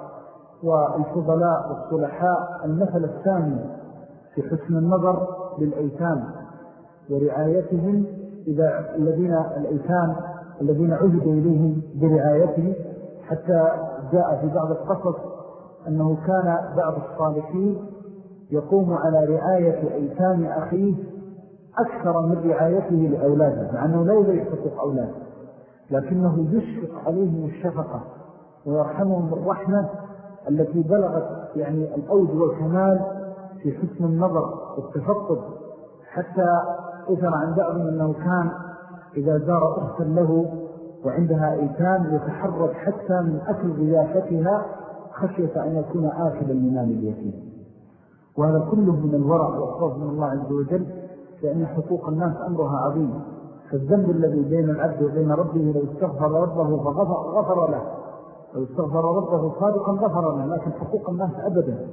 والفضلاء والصلحاء المثل الثاني في حسن النظر للأيتام ورعايتهم إذا الذين الأيتام الذين عهد إليهم برعايته حتى جاء في بعض القصص أنه كان بعض الصالحين يقوم على رعاية أيتام أخيه أكثر من رعايته لأولاده مع أنه لا يضيع حقوق أولاده لكنه يشفق عليهم الشفقة ويرحمهم الرحمة التي بلغت يعني الأوج والكمال في حسن النظر والتفقد حتى أثر عن بعضهم أنه كان إذا زار أختا له وعندها إيتام يتحرك حتى من أكل ضيافتها خشية أن يكون آكلا لمال اليتيم. وهذا كله من الورع والخوف من الله عز وجل لأن حقوق الناس أمرها عظيم. فالذنب الذي بين العبد وبين ربه لو استغفر ربه فغفر له. لو استغفر ربه صادقا غفر له لكن حقوق الناس أبدا.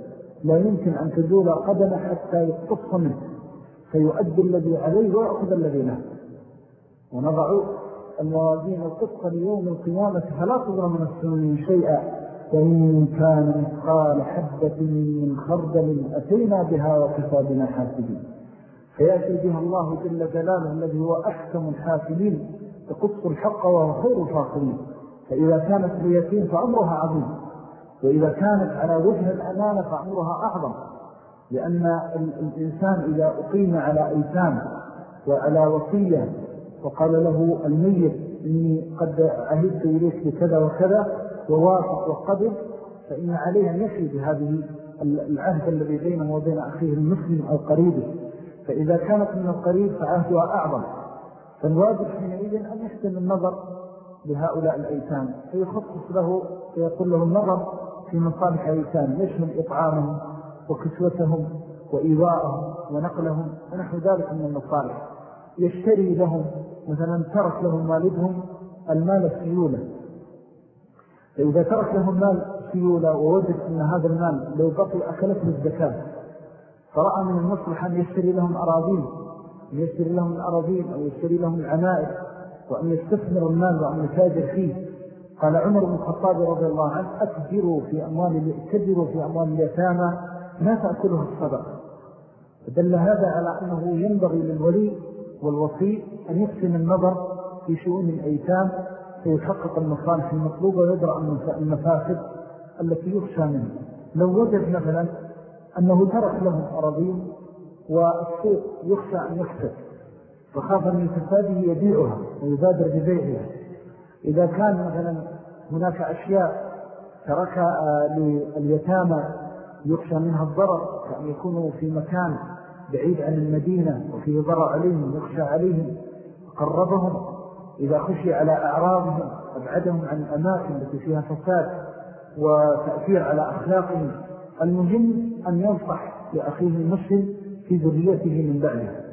لا يمكن أن تزول قدمه حتى يقتص منه. فيؤدي الذي عليه ويأخذ الذي له ونضع الموازين القصة ليوم القيامة. فلا تظلم نفسه شيئا؟ وإن كان مثقال حبة من خردل أتينا بها وكفى بنا حاسبين. فيأتي بها الله جل جلاله الذي هو أحكم الحاكمين. تقص الحق وهو خير الفاصلين فإذا كانت ليتين فأمرها عظيم. وإذا كانت على وجه الأمانة فأمرها أعظم. لأن الإنسان إذا أقيم على إيتام وعلى وصية وقال له الميت إني قد عهدت إليك بكذا وكذا ووافق وقبل فإن عليه أن يفي بهذه العهد الذي بينه وبين أخيه المسلم أو قريبه فإذا كانت من القريب فعهدها أعظم. فالواجب حينئذ أن يحسن النظر لهؤلاء الأيتام. فيخصص له ويقول له النظر في مصالح الأيتام. يشمل إطعامهم؟ وكسوتهم وإيواءهم ونقلهم ونحو ذلك من المصالح. يشتري لهم مثلا ترك لهم والدهم المال السيولة. فإذا ترك لهم مال سيولة ووجد أن هذا المال لو بقي أكلته الزكاة فرأى من المصلحة أن يشتري لهم أراضين أن يشتري لهم الأراضين أو يشتري لهم العنائر وأن يستثمر المال وأن يتاجر فيه. قال عمر بن الخطاب رضي الله عنه أتجروا في أموال أتجروا في أموال اليتامى لا تأكلها الصدق فدل هذا على أنه ينبغي للولي والوصي أن يحسن النظر في شؤون الأيتام فيحقق المصالح المطلوبة ويدرأ المفاسد التي يخشى منه لو وجد مثلا أنه ترك لهم أراضين والسوق يخشى أن يكسب فخاف من فساده يبيعها ويبادر ببيعها. إذا كان مثلا هناك أشياء تركها لليتامى يخشى منها الضرر كأن يكونوا في مكان بعيد عن المدينة وفيه ضرر عليهم يخشى عليهم. قربهم. إذا خشي على أعراضهم أبعدهم عن الأماكن التي فيها فساد وتأثير على أخلاقهم. المهم أن ينصح لأخيه المسلم في ذريته من بعده.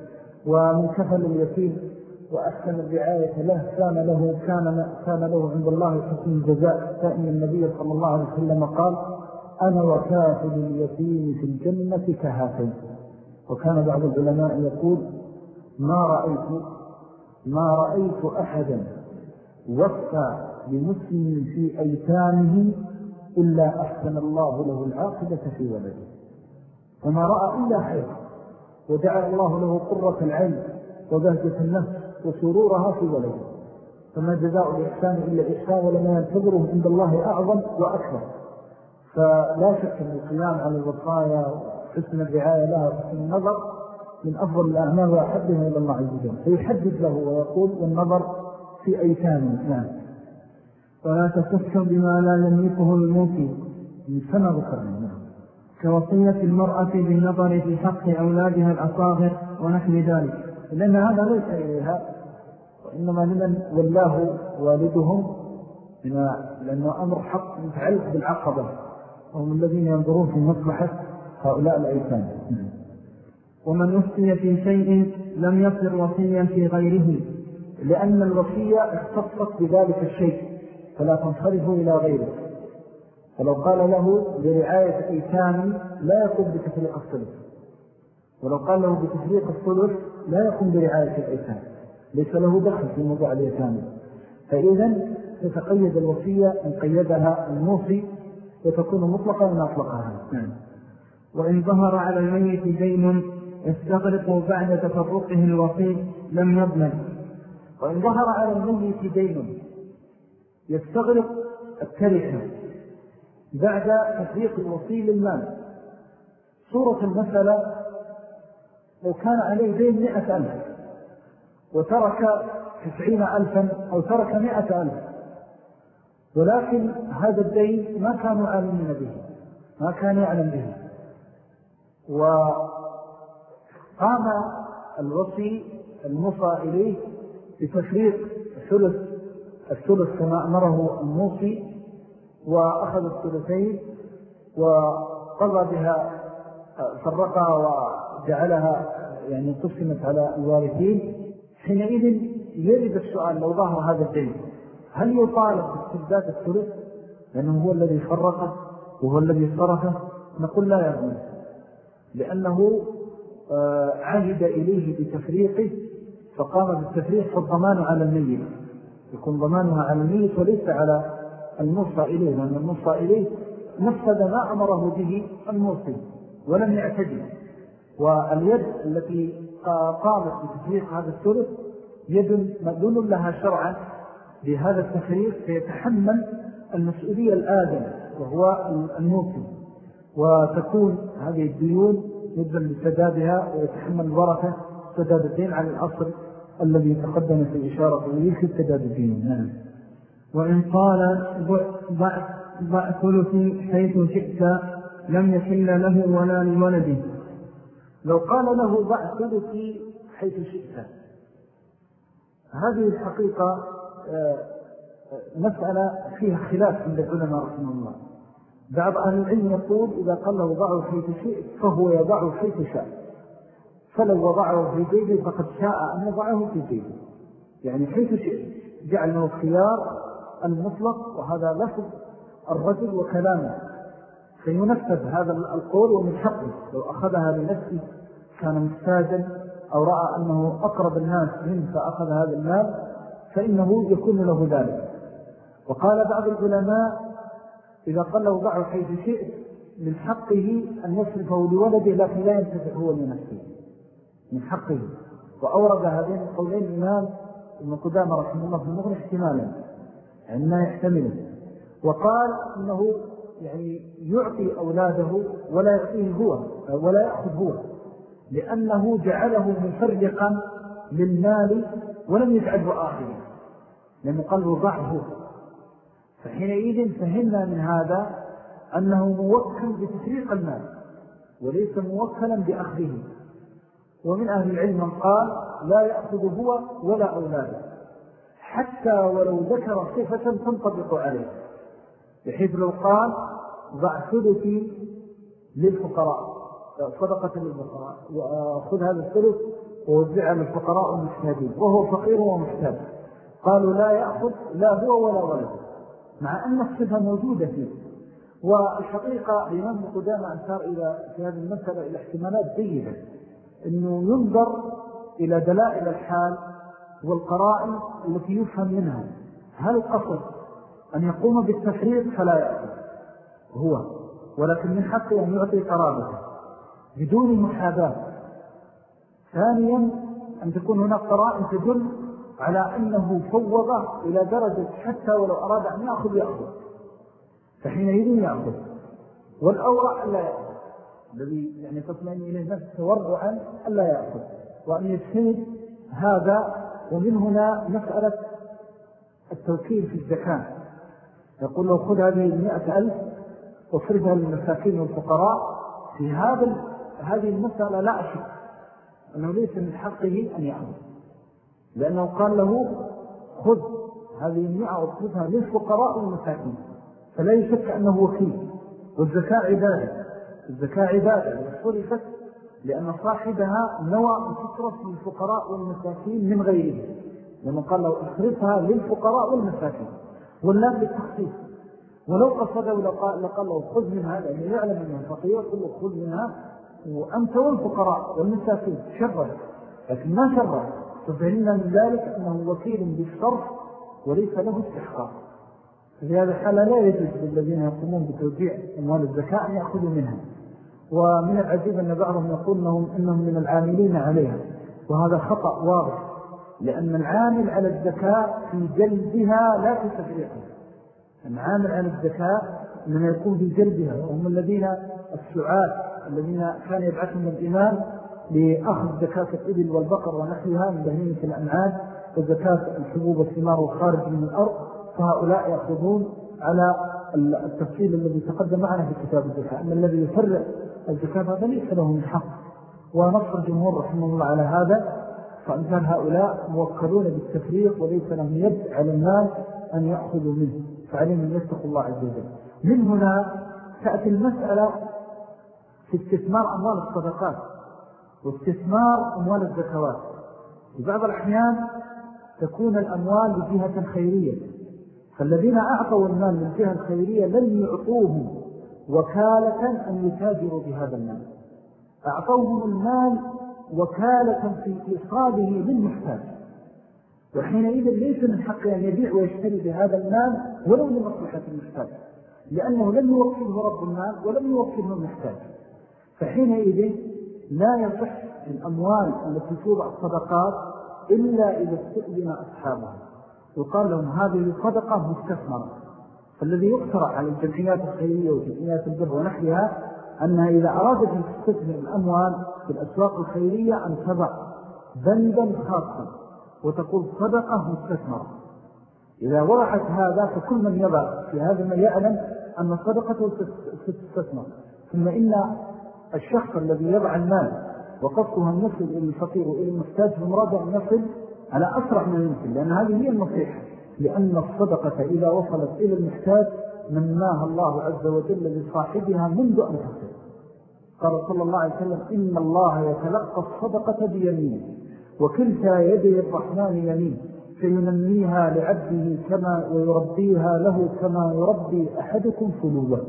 ومن كفل اليتيم وأحسن الرعاية له كان له, كان, كان له عند الله حسن الجزاء. فإن النبي صلى الله عليه وسلم قال أنا وكافل اليتيم في الجنة كهاتين. وكان بعض العلماء يقول ما رأيت ما رأيت أحدا وفى لمسلم في أيتامه إلا أحسن الله له العاقبة في ولده. وما رأى إلا خير. وجعل الله له قرة العين وبهجة النفس وسرورها في ولده. فما جزاء الإحسان إلا إحسان ولما ينتظره عند الله أعظم وأكبر. فلا شك أن القيام على الوصايا وحسن الرعاية لها وحسن النظر من أفضل الأعمال وأحبها إلى الله عز وجل. فيحدد له ويقول والنظر في أيتام نعم ولا تتسكم بما لا يملكه الموتي من سنة ذكرنا كوصية المرأة بالنظر في حق أولادها الأصاغر ونحن ذلك. لأن هذا ليس إليها وإنما لمن ولاه والدهم لأنه أمر حق متعلق بالعقبة. وهم الذين ينظرون في مصلحة هؤلاء الأيتام. ومن أفتي في شيء لم يصر وصيا في غيره لأن الوصية اختصت بذلك الشيء فلا تنصرف إلى غيره. فلو قال له لرعاية أيتام لا يقوم بتفريق الثلث. ولو قال له بتفريق الثلث لا يقوم برعاية الأيتام. ليس له دخل في موضوع الأيتام. فإذا تتقيد الوصية إن قيدها الموصي وتكون مطلقة وما أطلقها نعم. وإن ظهر على الميت دين يستغرق بعد تفرقه الوصي لم يضمن. وإن ظهر على الميت دين يستغرق التركة بعد تفريق الوصي للمال. صورة المسألة لو كان عليه دين مئة ألف وترك تسعين ألفا أو ترك مئة ألف ولكن هذا الدين ما كانوا عالمين به ما كان يعلم به. وقام الوصي المصى إليه بتفريق ثلث الثلث كما أمره الموصي وأخذ الثلثين وقضى بها فرقها وجعلها يعني قسمت على الوارثين. حينئذ يرد السؤال لو ظهر هذا الدين. هل يطالب باسترداد الثلث لأنه هو الذي فرقه وهو الذي صرفه؟ نقول لا يغني لأنه آه، عهد إليه بتفريقه فقام بالتفريق فالضمان على الميت يكون ضمانها على الميت وليس على الموصى إليه لأن الموصى إليه نفذ ما أمره به الموصي ولم يعتدي. واليد التي قامت بتفريق هذا الثلث يد مدون لها شرعا. بهذا التفريق فيتحمل المسؤولية الآدم وهو الموصي وتكون هذه الديون يجب لسدادها ويتحمل الورثة سداد الدين على الأصل الذي تقدم في إشارة إليه في سداد الدين. نعم. وإن قال ضع ثلثي حيث شئت لم يحل له ولا لولده لو قال له ضع ثلثي حيث شئت. هذه الحقيقة مسألة فيها خلاف عند العلماء رحمه الله. بعض أهل العلم يقول إذا قال له ضعه حيث شئت فهو يضعه حيث شاء فلو وضعه في جيبه فقد شاء أن يضعه في جيبه. يعني حيث شئت جعل له الخيار المطلق وهذا لفظ الرجل وكلامه. فينفذ هذا القول ومن حقه. لو أخذها لنفسه كان مستاجا أو رأى أنه أقرب الناس منه فأخذ هذا المال فإنه يكون له ذلك. وقال بعض العلماء إذا قال له ضعه حيث شئت من حقه أن يصرفه لولده لكن لا ينتفع هو لنفسه. من حقه. وأورد هذين القولين الإمام ابن قدامة رحمه الله في المغنى احتمالا. يعني ما يحتمله وقال أنه يعني يعطي أولاده ولا يعطيه هو ولا يأخذ هو لأنه جعله مفرقا للمال ولم يجعله آخره. لأنه قال له ضعه فحينئذ فهمنا من هذا أنه موكل بتفريق المال وليس موكلا بأخذه. ومن أهل العلم من قال لا يأخذ هو ولا أولاده حتى ولو ذكر صفة تنطبق عليه. بحيث لو قال ضع ثلثي للفقراء. صدقة للفقراء. وخذ هذا الثلث ووزع للفقراء والمحتاجين وهو فقير ومحتاج قالوا لا يأخذ لا هو ولا ولد مع أن الصفة موجودة فيه. والحقيقة الإمام قدام أنسار إلى في هذه المسألة إلى احتمالات جيدة أنه ينظر إلى دلائل الحال والقرائن التي يفهم منها. هل قصد أن يقوم بالتفريط؟ فلا يأخذ. هو ولكن من حقه أن يعطي قرابته بدون محاباة. ثانيا أن تكون هناك قرائن تدل على أنه فوض إلى درجة حتى ولو أراد أن يأخذ يأخذ. فحينئذ يأخذ. والأورع ألا يأخذ. الذي يعني تطمئن إليه نفس تورعا ألا يأخذ. وأن يجتنب هذا ومن هنا مسألة التوكيل في الزكاة. يقول له خذ هذه المئة ألف وصرفها للمساكين والفقراء. في هذا هذه المسألة لا أشك. أنه ليس من حقه أن يأخذ لأنه قال له خذ هذه المئة وصرفها للفقراء والمساكين. فلا يشك أنه وكيل. والزكاة عبادة. الزكاة عبادة. صرفت لأن صاحبها نوى أن تصرف للفقراء والمساكين من غيره. لما قال له اصرفها للفقراء والمساكين. واللام للتخصيص ولو قصده لقال, له خذ منها لأنه يعلم أنه فقير قل له خذ منها. وأنت والفقراء والمساكين شرا. لكن ما شرا. ففهمنا من ذلك أنه وكيل بالصرف وليس له استحقاق. في هذا الحال لا يجوز للذين يقومون بتوزيع أموال الزكاة أن يأخذوا منها. ومن العجيب أن بعضهم يقول أنهم, إنهم من العاملين عليها. وهذا خطأ واضح. لأن العامل على الزكاة في جلبها لا في تفريقها العامل على الزكاة من يكون في جلبها وهم الذين السعاد الذين كان يبعثهم الإمام لأخذ زكاة الإبل والبقر ونحوها من بهيمة الأنعام وزكاة الحبوب والثمار والخارج من الأرض فهؤلاء يأخذون على التفصيل الذي تقدم معنا في كتاب الزكاة. أما الذي يفرع الزكاة هذا ليس له من حق. ونصر الجمهور رحمه الله على هذا فأمثال هؤلاء موكلون بالتفريق وليس لهم يد على الناس أن يأخذوا منه فعليهم أن يتقوا الله عز وجل. من هنا تأتي المسألة في استثمار أموال الصدقات واستثمار أموال الزكوات. في بعض الأحيان تكون الأموال لجهة خيرية. فالذين أعطوا المال للجهة الخيرية لم يعطوهم وكالة أن يتاجروا بهذا المال. أعطوهم المال وكالة في إصابه للمحتاج وحينئذ ليس من حقه أن يبيع ويشتري بهذا المال ولو لمصلحة المحتاج لأنه لم يوكله رب المال ولم يوكله المحتاج. فحينئذ لا يصح الأموال التي توضع الصدقات إلا إذا استئذن أصحابها. وقال لهم هذه صدقة مستثمرة. فالذي يقترع على الجمعيات الخيرية وجمعيات البر ونحلها أنها إذا أرادت أن تستثمر الأموال في الأسواق الخيرية أن تضع بندا خاصا وتقول صدقة مستثمرة. إذا وضعت هذا فكل من يضع في هذا ما يعلم أن صدقته ستستثمر. ثم إن الشخص الذي يضع المال وقصها أن يصل إلى الفقير وإلى المحتاج فمراد أن يصل على أسرع ما يمكن لأن هذه هي النصيحة لأن الصدقة إذا وصلت إلى المحتاج مناها الله عز وجل لصاحبها منذ أن تصل قال صلى الله عليه وسلم إن الله يتلقى الصدقة بيمين وكلتا يدي الرحمن يمين فينميها لعبده كما ويربيها له كما يربي أحدكم فلوه.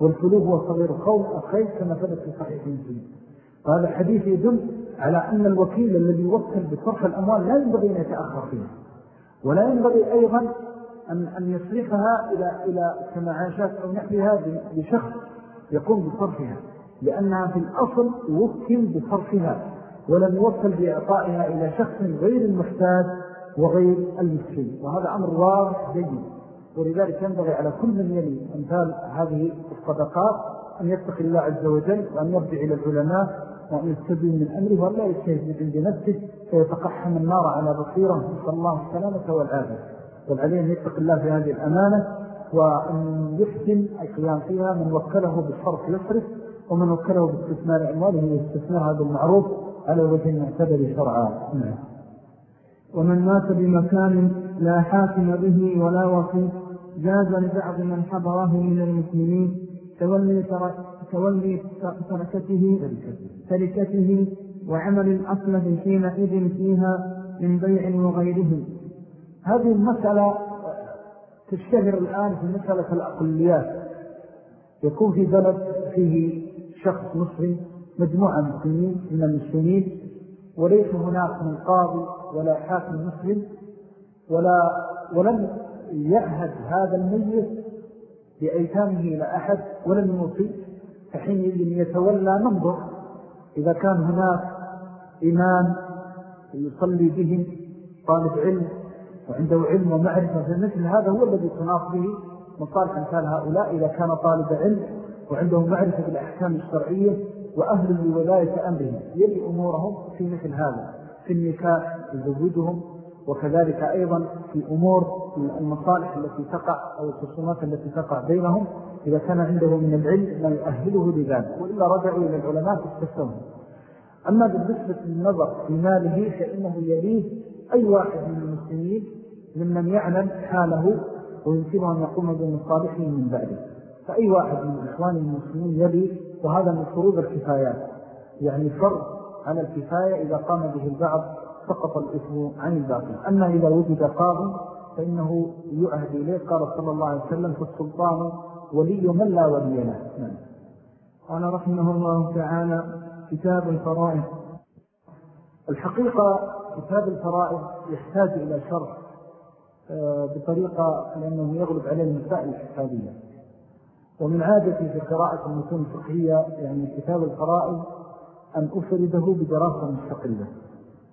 والفلوه هو صغير. الخوف الخير كما ثبت في صحيح مسلم. فهذا الحديث يدل على أن الوكيل الذي يوكل بصرف الأموال لا ينبغي أن يتأخر فيها. ولا ينبغي أيضا أن, أن يصرفها إلى, إلى كمعاشات أو نحلها لشخص يقوم بصرفها لأنها في الأصل وكل بصرفها ولم يوصل بإعطائها إلى شخص غير المحتاج وغير المسكين. وهذا أمر واضح جيد. ولذلك ينبغي على كل من يلي أمثال هذه الصدقات أن يتقي الله عز وجل وأن يرجع إلى العلماء وأن يستبين من أمره وأن لا يستهزئ عند نفسه فيتقحم النار على بصيرة نسأل الله السلامة والعافية. بل عليه أن يتقي الله في هذه الأمانة وأن يحسن القيام فيها من وكله بالصرف يصرف ومن وكله باستثمار أمواله يستثمرها بالمعروف على وجه المعتبر شرعا. نعم. ومن مات بمكان لا حاكم به ولا وصي جاز لبعض من حضره من المسلمين تولي, تولي تركته تركته وعمل الأصلة حينئذ فيها من بيع وغيره. هذه المسألة تشتهر الآن في مسألة الأقليات. يكون في بلد فيه شخص مسلم مجموعة مسلمين من المسلمين وليس هناك من قاضي ولا حاكم مسلم ولا ولم يعهد هذا الميت بأيتامه إلى أحد ولم يوصي فحين يتولى منظر إذا كان هناك إمام يصلي بهم طالب علم وعنده علم ومعرفة فمثل هذا هو الذي تناط به مصالح أمثال هؤلاء إذا كان طالب علم وعنده معرفة بالأحكام الشرعية وأهل لولاية أمرهم. يلي أمورهم في مثل هذا في النكاح يزوجهم وكذلك أيضا في أمور المصالح التي تقع أو الخصومات التي تقع بينهم إذا كان عنده من العلم ما يؤهله لذلك وإلا رجعوا إلى العلماء تستفهم أما بالنسبة للنظر في ماله فإنه يليه أي واحد من المسلمين ممن يعلم حاله ويمكنه أن يقوم بمصالحه من بعده فأي واحد من إخوان المسلمين يلي وهذا من فروض الكفايات. يعني فرض على الكفاية إذا قام به البعض سقط الإثم عن الباقي أما إذا وجد قاضي فإنه يؤهد إليه. قال صلى الله عليه وسلم فالسلطان ولي من لا ولي له. نعم. قال رحمه الله تعالى كتاب الفرائض. الحقيقة كتاب الفرائض يحتاج إلى شرح آه، بطريقة لأنه يغلب عليه المسائل الحسابية. ومن عادتي في قراءة المتون الفقهية يعني كتاب الفرائض أن أفرده بدراسة مستقلة.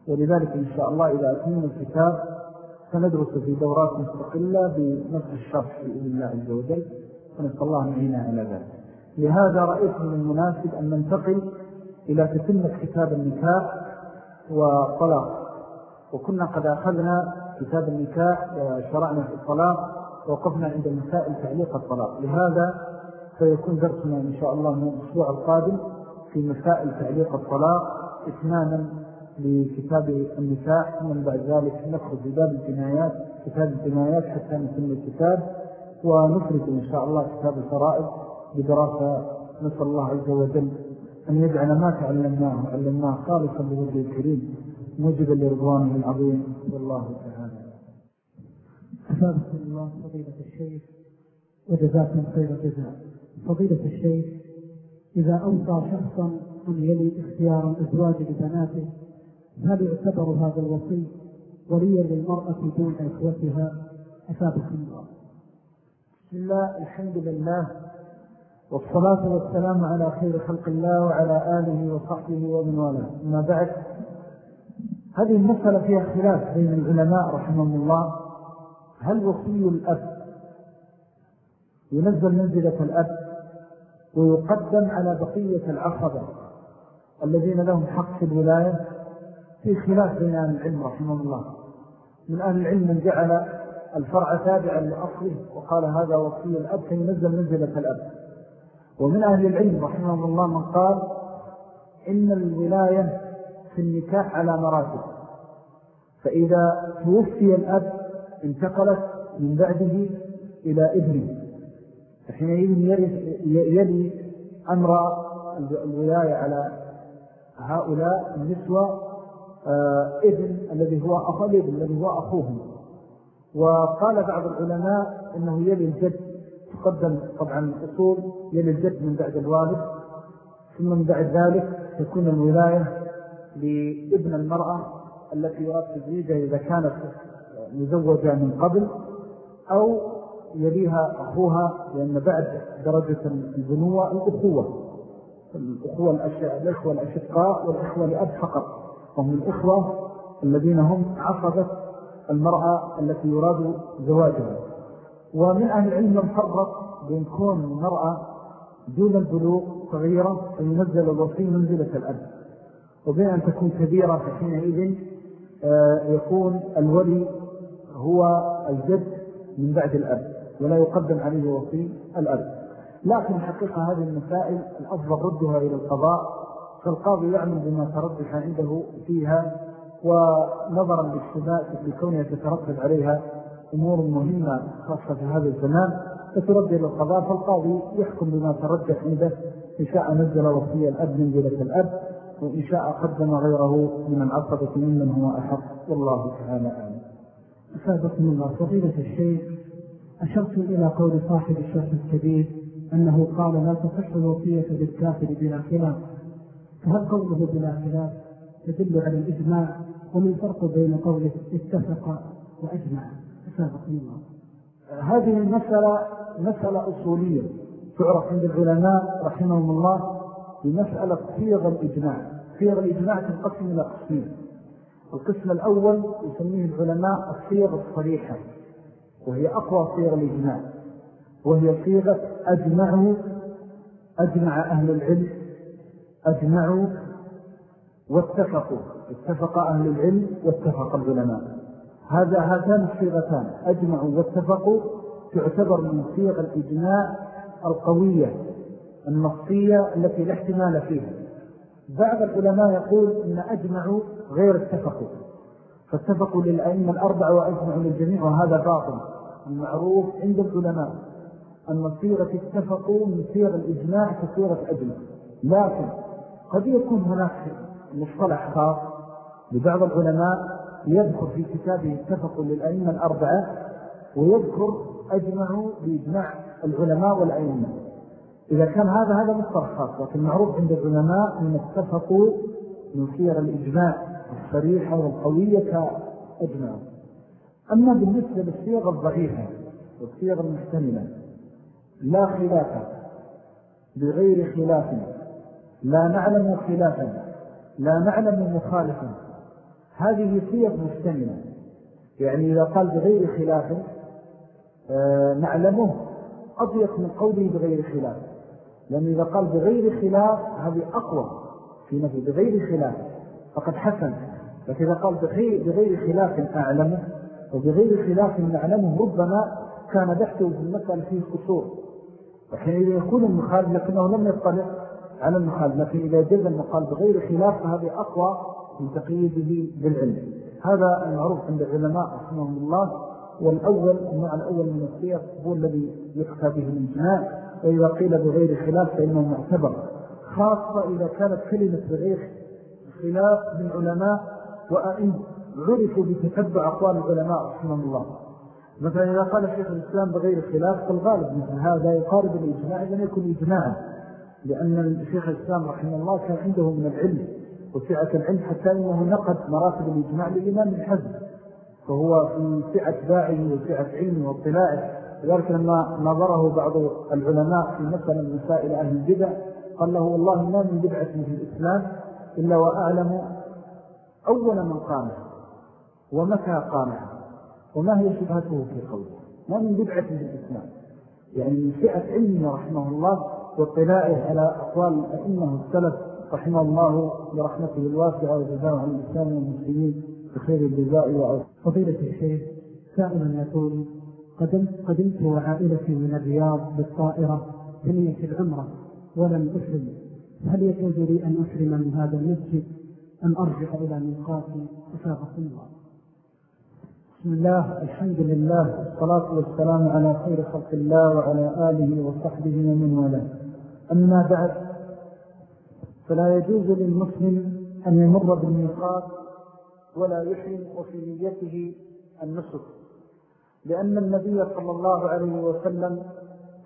ولذلك إن شاء الله إذا أتمنى الكتاب سندرس في دورات مستقلة بنفس الشرح بإذن الله عز وجل. ونسأل الله معينا على ذلك. لهذا رأيت من المناسب أن ننتقل إلى تتمة كتاب النكاح وطلاق. وكنا قد أخذنا كتاب النكاح وشرعنا في الطلاق ووقفنا عند مسائل تعليق الطلاق. لهذا سيكون درسنا إن شاء الله من الأسبوع القادم في مسائل تعليق الطلاق إتماما لكتاب النكاح ومن بعد ذلك ندخل في باب الجنايات كتاب الجنايات حتى نتم الكتاب ونفرد إن شاء الله كتاب الفرائض بدراسة. نسأل الله عز وجل أن يجعل ما تعلمناه وعلمناه خالصا لوجه الكريم موجبا لرضوانه العظيم. والله تعالى. أفادكم الله فضيلة الشيخ وجزاكم خير جزاء فضيلة الشيخ إذا أوصى شخصا أن يلي اختيار الأزواج لبناته هل يعتبر هذا الوصي وليا للمرأة دون إخوتها؟ أفادكم الله بسم الله الحمد لله والصلاة والسلام على خير خلق الله وعلى آله وصحبه ومن والاه. ما بعد هذه المسألة فيها خلاف بين العلماء رحمهم الله. هل وصي الأب ينزل منزلة الأب ويقدم على بقية العصبة الذين لهم حق في الولاية؟ في خلاف بين أهل العلم رحمه الله. من أهل العلم من جعل الفرع تابعا لأصله وقال هذا وصي الأب فينزل منزلة الأب. ومن أهل العلم رحمه الله من قال إن الولاية في النكاح على مراتب. فإذا توفي الأب انتقلت من بعده إلى ابنه. فحينئذ يلي أمر الولاية على هؤلاء النسوة ابن الذي هو أخو الابن الذي هو أخوهم. وقال بعض العلماء أنه يلي الجد. تقدم طبعا الأصول يلي الجد من بعد الوالد ثم من بعد ذلك تكون الولاية لابن المرأة التي يراد تزويجها إذا كانت مزوجة من قبل أو يليها أخوها لأن بعد درجة البنوة الأخوة. الأخوة الأشقاء والأخوة لأب فقط. وهم الأخوة الذين هم عصبة المرأة التي يراد زواجها. ومن أهل العلم من بين كون المرأة دون البلوغ صغيرة فينزل الوصي منزلة الأب. وبين أن تكون كبيرة فحينئذ آه، يكون الولي هو الجد من بعد الأب ولا يقدم عليه وصي الأب. لكن حقيقة هذه المسائل الأفضل ردها إلى القضاء فالقاضي يعمل بما تربح عنده فيها ونظرا للشباب لكونها تترتب عليها أمور مهمة خاصة في هذا الزمان فترد إلى القضاء فالقاضي يحكم بما ترجح عنده إن شاء نزل وصي الأب منزلة الأب وإن شاء قدم غيره من العصبة ممن هو أحق. والله تعالى أعلم. أسابقكم الله فضيلة الشيخ أشرت إلى قول صاحب الشرح الكبير أنه قال لا تصح الوصية للكافر بلا خلاف. فهل قوله بلا خلاف يدل على الإجماع ومن فرق بين قوله اتفق وأجمع؟ أسابقكم الله. هذه المسألة مسألة أصولية تعرف عند العلماء رحمهم الله بمسألة صيغ الإجماع. صيغ الإجماع تنقسم إلى قسمين. القسم الأول يسميه العلماء الصيغ الصريحة وهي أقوى صيغ الإجماع وهي صيغة أجمعوا أجمع أهل العلم أجمعوا واتفقوا. اتفق أهل العلم واتفق العلماء. هذا هاتان الصيغتان. أجمعوا واتفقوا تعتبر من صيغ الإجماع القوية النصية التي لا احتمال فيها. بعض العلماء يقول إن أجمعوا غير اتفقوا. فاتفقوا للأئمة الأربع وأجمعوا للجميع وهذا باطل المعروف عند العلماء. أن صيغة اتفقوا من صيغ الإجماع كصيغة أجمع. لكن قد يكون هناك مصطلح خاص لبعض العلماء يذكر في كتابه اتفقوا للأئمة الأربعة ويذكر أجمعوا بإجماع العلماء والأئمة. إذا كان هذا هذا مصطلح خاص لكن معروف عند العلماء أن اتفقوا من صيغ الإجماع الصريحة والقوية كأجمع أما بالنسبة للصيغ الضعيفة والصيغ المحتملة لا خلاف بغير خلاف. لا نعلم خلافا لا نعلم مخالفا. هذه صيغ محتملة يعني إذا قال بغير خلاف آه نعلمه أضيق من قوله بغير خلاف. لأن إذا قال بغير خلاف هذه أقوى في نفي بغير خلاف. فقد حسن. فإذا قال بغير خلاف أعلمه وبغير خلاف نعلمه ربما كان بحثه في المسألة فيه قصور. وحينئذ يكون المخالف لكنه لم يطلع. على المخالف لكن إذا جز المقال بغير خلاف فهذه أقوى من تقييده بالعلم. هذا المعروف عند العلماء رحمهم الله والأول النوع الأول من السياق هو الذي يحكى به الإجماع. وإذا قيل بغير خلاف فإنه معتبر خاصة إذا كانت كلمة بغير خلاف من علماء وأئم عرفوا بتتبع أقوال العلماء رحمهم الله. مثلا إذا قال شيخ الإسلام بغير خلاف فالغالب مثل هذا يقارب الإجماع إذن يكون إجماعا. لأن شيخ الإسلام رحمه الله كان عنده من العلم وسعة العلم حتى إنه نقد مراتب الإجماع للإمام الحزم فهو في سعة باعه وسعة علمه واطلاعه. لذلك لما نظره بعض العلماء في مثلا مسائل أهل البدع قال له والله ما من بدعة في الإسلام إلا وأعلم أول من قامها ومتى قامها وما هي شبهته في قوله. ما من بدعة في الإسلام. يعني من سعة علمه رحمه الله واطلاعه على أقوال الأئمة السلف رحمه الله برحمته الواسعة وجزاه عن الإسلام والمسلمين بخير الجزاء وعوض فضيلة الشيخ سائل يقول قدمت, قدمت وعائلتي من الرياض بالطائرة بنية العمرة ولم أسلم. هل يجوز لي أن أسلم من هذا المسجد؟ أم أرجع إلى ميقاتي أسابق الله؟ بسم الله الحمد لله والصلاة والسلام على خير خلق الله وعلى آله وصحبه ومن والاه. أما بعد فلا يجوز للمسلم أن يمر بالميقات ولا يحرم وفي نيته النسك لأن النبي صلى الله عليه وسلم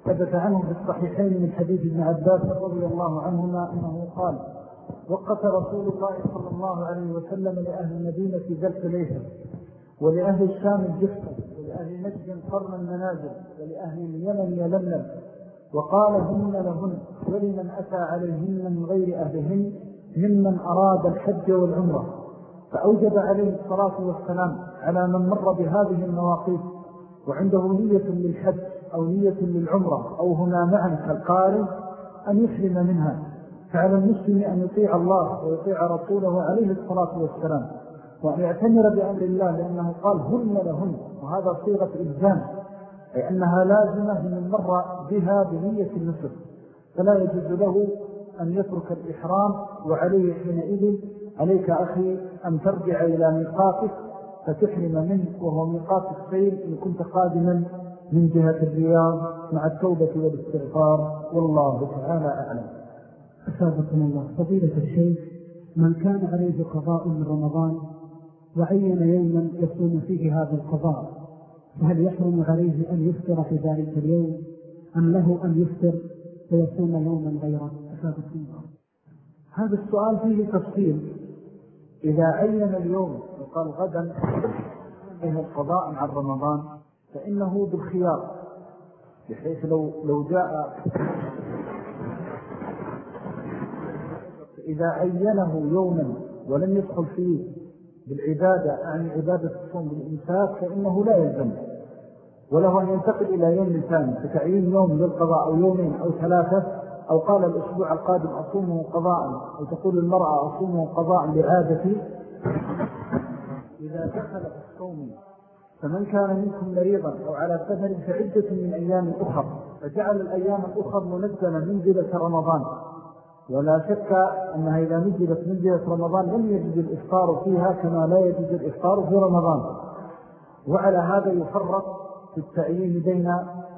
ثبت عنه في الصحيحين من حديث ابن عباس رضي الله عنهما أنه قال وقت رسول الله صلى الله عليه وسلم لأهل المدينة ذلك ليس ولأهل الشام الجفة ولأهل نجد قرن المنازل ولأهل اليمن يلملم وقال هن لهن. ولمن أتى عليهن من غير أهلهن ممن أراد الحج والعمرة. فأوجب عليه الصلاة والسلام على من مر بهذه المواقيت وعنده نية للحج أو نية للعمرة أو هما معا كالقارن أن يسلم منها. فعلى المسلم أن يطيع الله ويطيع رسوله عليه الصلاة والسلام وأن يعتمر بأمر الله لأنه قال هن لهن وهذا صيغة إلزام أي أنها لازمة من مر بها بنية النسر فلا يجوز له أن يترك الإحرام وعليه حينئذ عليك أخي أن ترجع إلى ميقاتك فتحرم منه وهو ميقات السير إن كنت قادما من جهة الرياض مع التوبة والاستغفار. والله تعالى أعلم. أسابقنا الله فضيلة الشيخ من كان عليه قضاء من رمضان وعين يوما يصوم فيه هذا القضاء فهل يحرم عليه أن يفطر في ذلك اليوم أم له أن يفطر؟ ويصوم يوما غيره أسابقنا الله هذا السؤال فيه تفصيل. إذا عين اليوم وقال غدا إنه القضاء عن رمضان فإنه بالخيار بحيث لو, لو جاء إذا عينه يوما ولم يدخل فيه بالعبادة عن عبادة الصوم بالإنساك فإنه لا يلزم وله أن ينتقل إلى يوم ثاني فتعيين يوم للقضاء أو يومين أو ثلاثة أو قال الأسبوع القادم أصومه قضاء أو تقول المرأة أصومه قضاء لعادتي. إذا دخل الصوم فمن كان منكم مريضا أو على سفر فعدة من أيام أخر فجعل الأيام الأخر منزلة منزلة رمضان. ولا شك أنها إذا نزلت منزلة رمضان لم يجد الإفطار فيها كما لا يجد الإفطار في رمضان. وعلى هذا يفرق في التعيين بين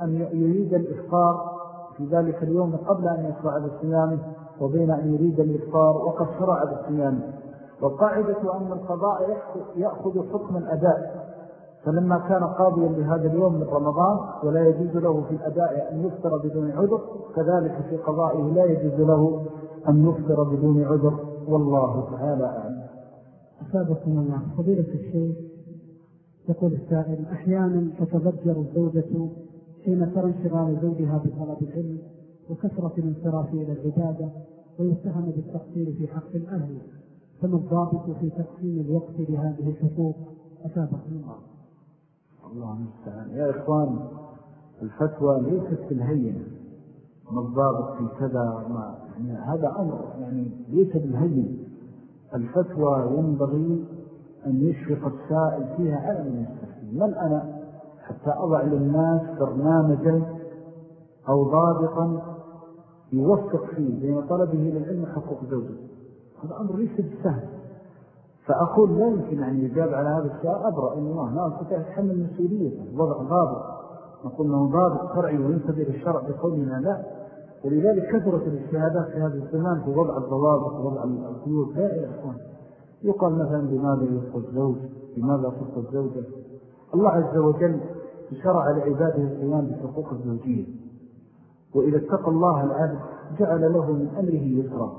أن يريد الإفطار في ذلك اليوم قبل أن يشرع بصيامه وبين أن يريد الإفطار وقد شرع بصيامه والقاعدة أن القضاء يأخذ حكم الأداء. فلما كان قاضيا لهذا اليوم من رمضان ولا يجوز له في الأداء أن يفطر بدون عذر كذلك في قضائه لا يجوز له أن يفطر بدون عذر. والله تعالى أعلم. أسابقنا الله. فضيلة الشيخ يقول السائل أحيانا تتضجر الزوجة حين ترى انشغال زوجها بطلب العلم وكثرة الانصراف إلى العبادة ويتهم بالتقصير في حق الأهل. فما الضابط في تقسيم الوقت لهذه الحقوق؟ أسابق الله. الله المستعان. يا إخوان الفتوى ليست في الهينة ما الضابط في كذا؟ ما يعني هذا أمر. يعني ليس بالهين الفتوى ينبغي أن يشفق السائل فيها على من يستفيد من أنا حتى أضع للناس برنامجا أو ضابطا يوفق فيه بين طلبه للعلم حقوق زوجه. هذا أمر ليس بالسهل فأقول لا يمكن أن يجاب على هذا السؤال. أبرأ إن الله. لا أستطيع تحمل مسؤوليته وضع ضابط. نقول أنه ضابط شرعي وينتبه الشرع بقولنا لا. ولذلك كثرت الاجتهادات في هذا الزمان في وضع الضوابط ووضع القيود. لا يا إخوان. يقال مثلا بماذا يفقى الزوج؟ بماذا تفقى الزوجة الله عز وجل شرع لعباده القيام بحقوق الزوجية. وإذا اتقى الله العبد جعل له من أمره يسرا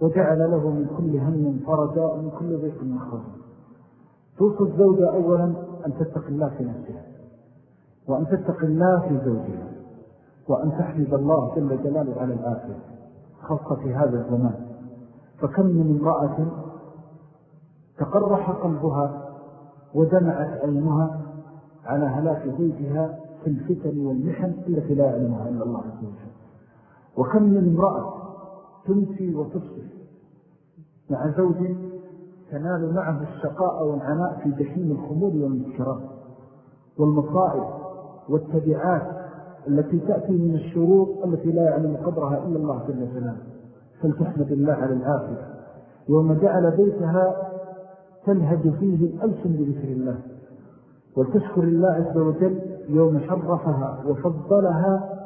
وجعل له من كل هم فرجا ومن كل ضيق مخرجا توصي الزوجة أولا أن تتق الله في نفسها وأن تتق الله في زوجها وأن تحمد الله جل جلاله على الآخر خاصة في هذا الزمان. فكم من امرأة تقرح قلبها ودمعت عينها على هلاك زوجها في الفتن والمحن التي لا يعلمها إلا الله عز وجل. وكم من امرأة تنسي وتصف مع زوج تنال معه الشقاء والعناء في جحيم الخمور والمسكرات والمصائب والتبعات التي تأتي من الشروط التي لا يعلم قدرها إلا الله جل جلاله. فلتحمد الله على الآخر يوم جعل بيتها تلهج فيه الألسن بذكر الله. وتشكر الله عز وجل يوم شرفها وفضلها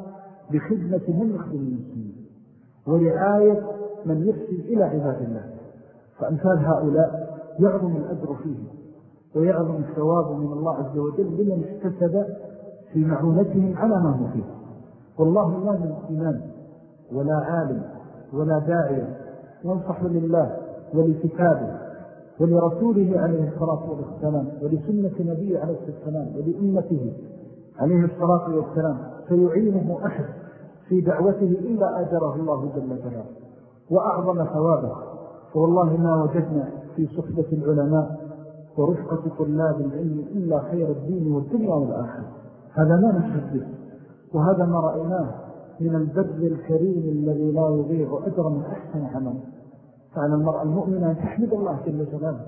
بخدمة من يخدم المسلمين. ورعاية من يحسن إلى عباد الله. فأمثال هؤلاء يعظم الأجر فيه ويعظم الثواب من الله عز وجل لمن اكتسب في معونتهم على ما هو فيه. والله لا من إيمان ولا عالم ولا داعية. ينصح لله ولكتابه ولرسوله عليه الصلاة والسلام ولسنة نبيه عليه الصلاة والسلام ولأمته عليه الصلاة والسلام فيعينه أحد في دعوته إلا أجره الله جل جلاله. وأعظم ثوابه فوالله ما وجدنا في صحبة العلماء ورفقة طلاب العلم إلا خير الدين والدنيا والآخر هذا ما نشهد به وهذا ما رأيناه من البر الكريم الذي لا يضيع أجرا أحسن عمل فعلى المرأة المؤمنة أن تحمد الله جل جلاله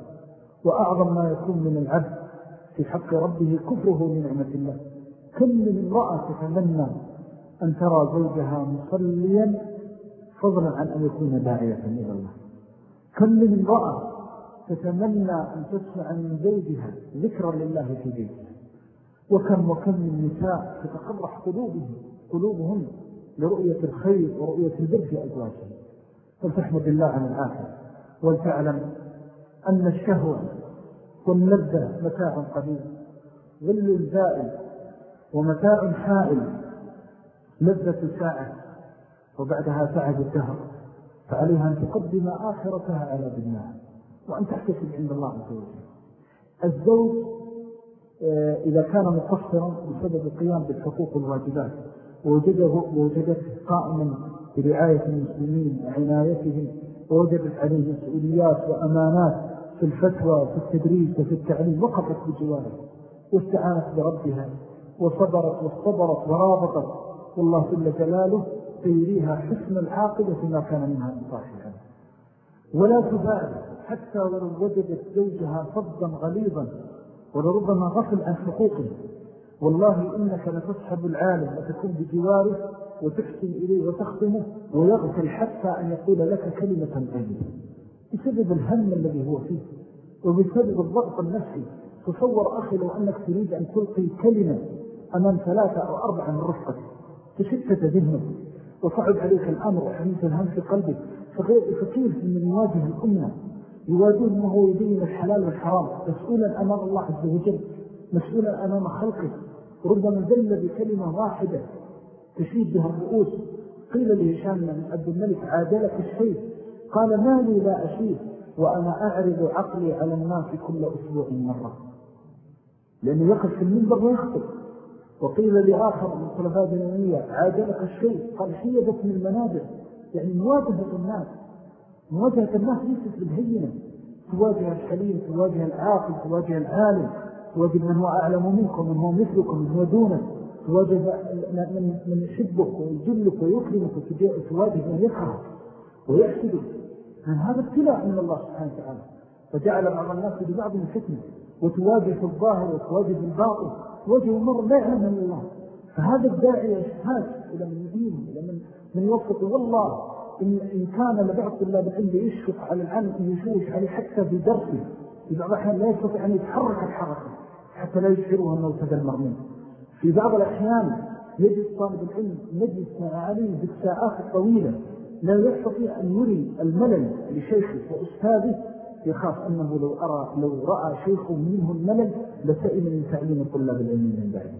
وأعظم ما يكون من العبد في حق ربه كفره لنعمة الله. كم من امرأة تتمنى أن ترى زوجها مصليا فضلا عن أن يكون داعية إلى الله. كم من امرأة تتمنى أن تسمع من زوجها ذكرا لله في بيتها. وكم وكم من نساء تتقرح قلوبهم قلوبهم لرؤية الخير ورؤية البر في أزواجهم فلتحمد الله عن الآخر ولتعلم أن الشهوة واللذة متاع قليل ظل زائل ومتاع حائل لذة ساعة وبعدها تعب الدهر فعليها أن تقدم آخرتها على دنياها وأن تحتسب عند الله عز وجل. الزوج آه، إذا كان مقصرا بسبب القيام بالحقوق والواجبات ووجده ووجدته قائما برعاية المسلمين وعنايتهم ووجدت عليه مسؤوليات وأمانات في الفتوى وفي التدريس وفي التعليم وقفت بجواره واستعانت بربها وصبرت واصطبرت ورابطت. والله جل جلاله سيريها حسن العاقبة فيما كان منها مطاحها ولا تبالي حتى ولو وجدت زوجها فضا غليظا ولربما غفل عن حقوقه والله إنك لتصحب العالم وتكون بجواره وتحسن إليه وتخدمه ويغفل حتى أن يقول لك كلمة طيبة بسبب الهم الذي هو فيه وبسبب الضغط النفسي تصور أخي لو أنك تريد أن تلقي كلمة أمام ثلاثة أو أربعة من رفقك تشتت ذهنك وصعب عليك الأمر وحميت الهم في قلبك فكيف من يواجه الأمة. يواجهه وهو يبين الحلال والحرام مسؤولا أمام الله عز وجل مسؤولا أمام خلقه. ربما ذل بكلمة واحدة تشيد بها الرؤوس. قيل لهشام من عبد الملك عادلك الشيء قال ما لي لا أشيد وأنا أعرض عقلي على الناس كل أسبوع مرة. لأنه يقف في المنبر ويخطب. وقيل لآخر من خلفاء دينية عادلك الشيء قال حيدت من المنابر. يعني مواجهة الناس. مواجهة الناس ليست بالهينة. تواجه الحليم تواجه العاقل تواجه العالم. تواجه من هو أعلم منكم من هو مثلكم من هو دونك. تواجه من, يحبك ويجلك ويكرمك وتواجه من يكرهك ويحسدك يعني هذا ابتلاء من الله سبحانه وتعالى. فجعل بعض الناس ببعض الفتنة وتواجه في الظاهر وتواجه في الباطن. تواجه مر لا يعلم من الله. فهذا الداعي يحتاج إلى من يدين إلى من, من يوفق. والله إن, إن كان لبعض طلاب العلم يشفق على العلم يشوش عليه حتى في درسه. في بعض الأحيان لا يستطيع أن يتحرك الحركة حتى لا يشعرها تدمر منه. في بعض الأحيان يجد طالب العلم مجلس مع عليه بالساعات الطويلة لا يستطيع أن يري الملل لشيخه وأستاذه يخاف أنه لو, أرى لو رأى شيخ منه الملل لسئل من تعليم طلاب العلم من بعد.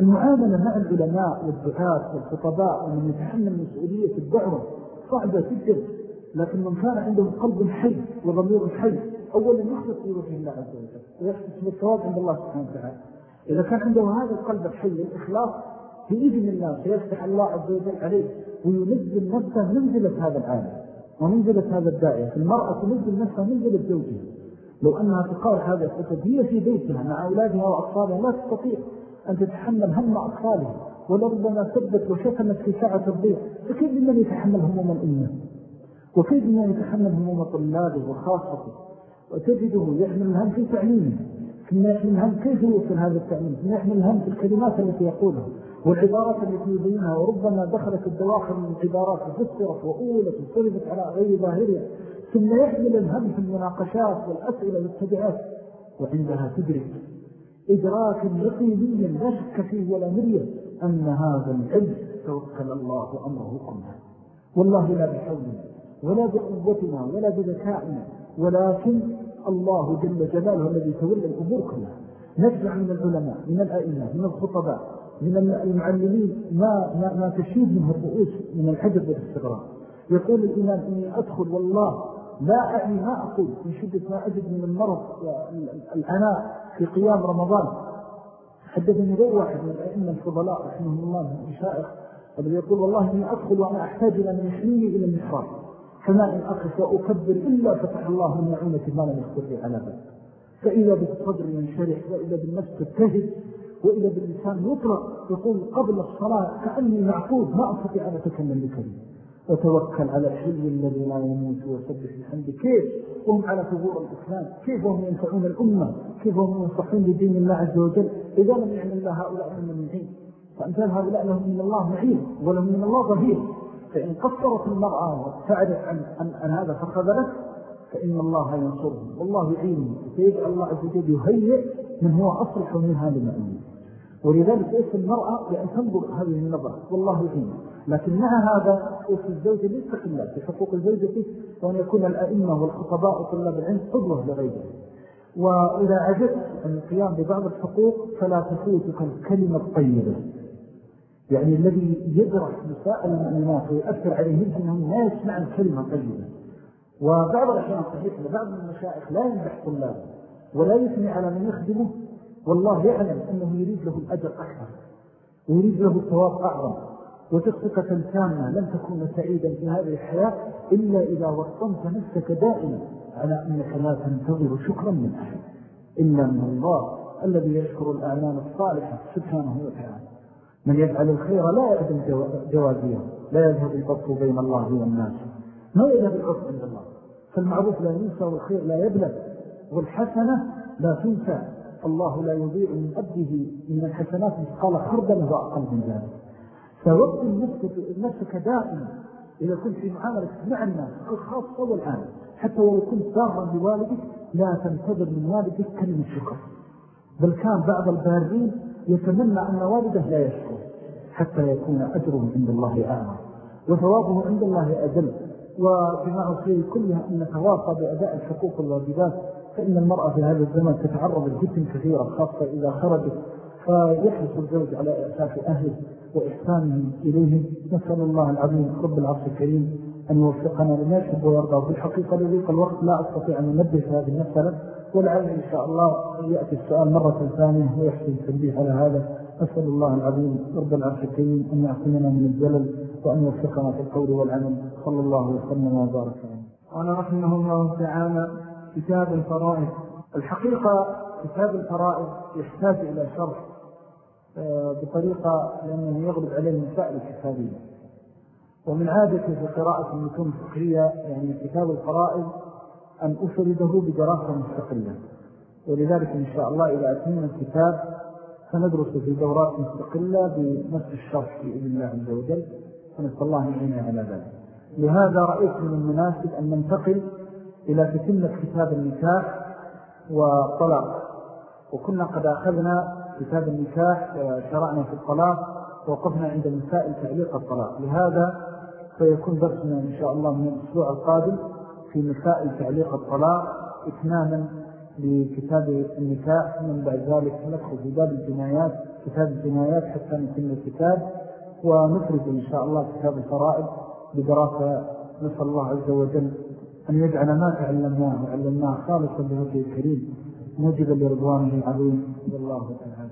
المعاملة مع العلماء والدعاة والخطباء ومن يتحمل مسؤولية الدعوة صعبة جدا لكن من كان عنده قلب حي وضمير حي. أولا يخلص في وجه الله عز وجل ويحسس بالثواب عند الله سبحانه وتعالى. إذا كان عنده هذا القلب الحي الإخلاص في إذن الله سيفتح الله عز وجل عليه وينزل نفسه منزلة هذا العالم ومنزلة هذا الداعية المرأة تنزل نفسها منزلة زوجها. لو أنها تقال هذا الفتد هي في بيتها مع أولادها وأطفالها لا تستطيع أن تتحمل هم أطفالها ولربما ثبت وشتمت في ساعة الضيق. فكيف من يتحمل هموم الأمة؟ وكيف من يتحمل هموم طلابه وخاصته؟ وتجده يحمل الهم في تعليمه. ثم يحمل الهم كيف يوصل هذا التعليم؟ ثم يحمل الهم في الكلمات التي يقولها والعبارات التي يبينها وربما دخلت الدواخل من العبارات وفسرت وأولت وصرفت على غير ظاهرها. ثم يحمل الهم في المناقشات والأسئلة والتبعات وعندها تدرك إدراك يقينيا لا شك فيه ولا مرية أن هذا العلم توكل الله أمره كله. والله لا بحولنا ولا بقوتنا ولا بذكائنا ولكن الله جل جلاله الذي تولى الأمور كلها. نجمع من العلماء من الأئمة من الخطباء من المعلمين ما, ما, ما تشيد منه الرؤوس من الحجب والاستغراب يقول الإمام إني أدخل والله لا أعني ما أقول من شدة ما أجد من المرض والعناء في قيام رمضان. حدثني غير واحد من الأئمة الفضلاء رحمه الله المشائخ الذي يقول والله إني أدخل وأنا أحتاج إلى من يحميني إلى المحراب. فما إن أقف وأكبر إلا فتح الله من معونة ما لم يخبر لي على ذلك. فإذا بالصدر ينشرح وإذا بالنفس تتهد وإذا باللسان يطلق يقول قبل الصلاة كأني معقود ما أستطيع أن أتكلم بكلمة. وتوكل على الحي الذي لا يموت وسبح بحمد كيف؟ وهم على ثبور الإسلام. كيف هم ينفعون الأمة؟ كيف هم ينصحون لدين الله عز وجل؟ إذا لم يعمل الله هؤلاء من المعين فأمثال هؤلاء لهم من الله معين ولهم من الله ظهير. فإن قصرت المرأة وتعرف عن, عن, عن هذا فخذلت فإن الله ينصره والله يعينه فيجعل الله عز وجل يهيئ من هو أصلح منها لمأمين ولذلك أوصي المرأة بأن تنظر هذه النظرة. والله يعينه لكن مع هذا أوصي الزوجة للتقلال في حقوق الزوجة وأن يكون الأئمة والخطباء وطلاب العلم قدوة لغيره. وإذا عجبت القيام ببعض الحقوق فلا تفوتك الكلمة الطيبة. يعني الذي يدرس نساء المؤمنات ويؤثر عليهم أنهم لا يسمعن كلمة طيبة وبعض الأحيان صحيح لبعض المشائخ لا ينبح طلابه ولا يثني على من يخدمه والله يعلم أنه يريد له الأجر أكثر ويريد له الثواب أعظم. وتقفقة تامة لن تكون سعيدا في هذه الحياة إلا إذا وطنت نفسك دائما على أنك لا تنتظر شكرا من أحد. إلا من الله الذي يشكر الأعمال الصالحة سبحانه وتعالى. من يفعل الخير لا يعدم جوازيه لا يذهب البط بين الله والناس. ما يذهب العرف عند الله؟ فالمعروف لا ينسى والخير لا يبلغ والحسنة لا تنسى. الله لا يضيع من أبده من الحسنات مثقال خردل وأقل من ذلك. فوقت نفسك دائما إذا كنت في معاملة مع الناس الخاصة والعام حتى ولو كنت دارا بوالدك لا تنتظر من والدك كلمة شكر. بل كان بعض البارين يتمنى أن والده لا يشكر حتى يكون أجره عند الله أعلى وثوابه عند الله أجل. وجماع الخير كلها أن نتواصى بأداء الحقوق والواجبات فإن المرأة في هذا الزمن تتعرض لفتن كثيرة خاصة إذا خرجت فيحرص الزوج على إعساف أهله وإحسانهم إليهم نسأل الله العظيم رب العرش الكريم أن يوفقنا لما يحب ويرضى. في الحقيقة لذيق الوقت لا أستطيع أن ننبه هذه المسألة. ولعل إن شاء الله يأتي السؤال مرة ثانية ويحسن التنبيه على هذا. أسأل الله العظيم رب العرش أن يعصمنا من الزلل وأن يوفقنا في القول والعمل. صلى الله وسلم وبارك قال رحمه الله تعالى كتاب الفرائض. الحقيقة كتاب الفرائض يحتاج إلى شرح آه، بطريقة لأنه يغلب عليه المسائل الكتابية. ومن عادتي في قراءة المتون الفقهية يعني كتاب الفرائض أن أفرده بدراسة مستقلة. ولذلك إن شاء الله إذا أتمنى الكتاب سندرس في دورات مستقلة بنفس الشرح بإذن الله عز وجل. ونسأل الله أن على ذلك. لهذا رأيت من المناسب أن ننتقل إلى تتمة كتاب النكاح وطلاق. وكنا قد أخذنا كتاب النكاح وشرعنا في الطلاق ووقفنا عند مسائل تعليق الطلاق. لهذا سيكون درسنا إن شاء الله من الأسبوع القادم في مسائل تعليق الطلاق إتماما لكتاب النكاح من بعد ذلك ندخل في باب الجنايات كتاب الجنايات حتى نتم الكتاب ونفرد إن شاء الله كتاب الفرائض بدراسة. نسأل الله عز وجل أن يجعل ما تعلمناه وعلمناه خالصا بهذه الكريم موجبا لرضوانه العظيم. والله تعالى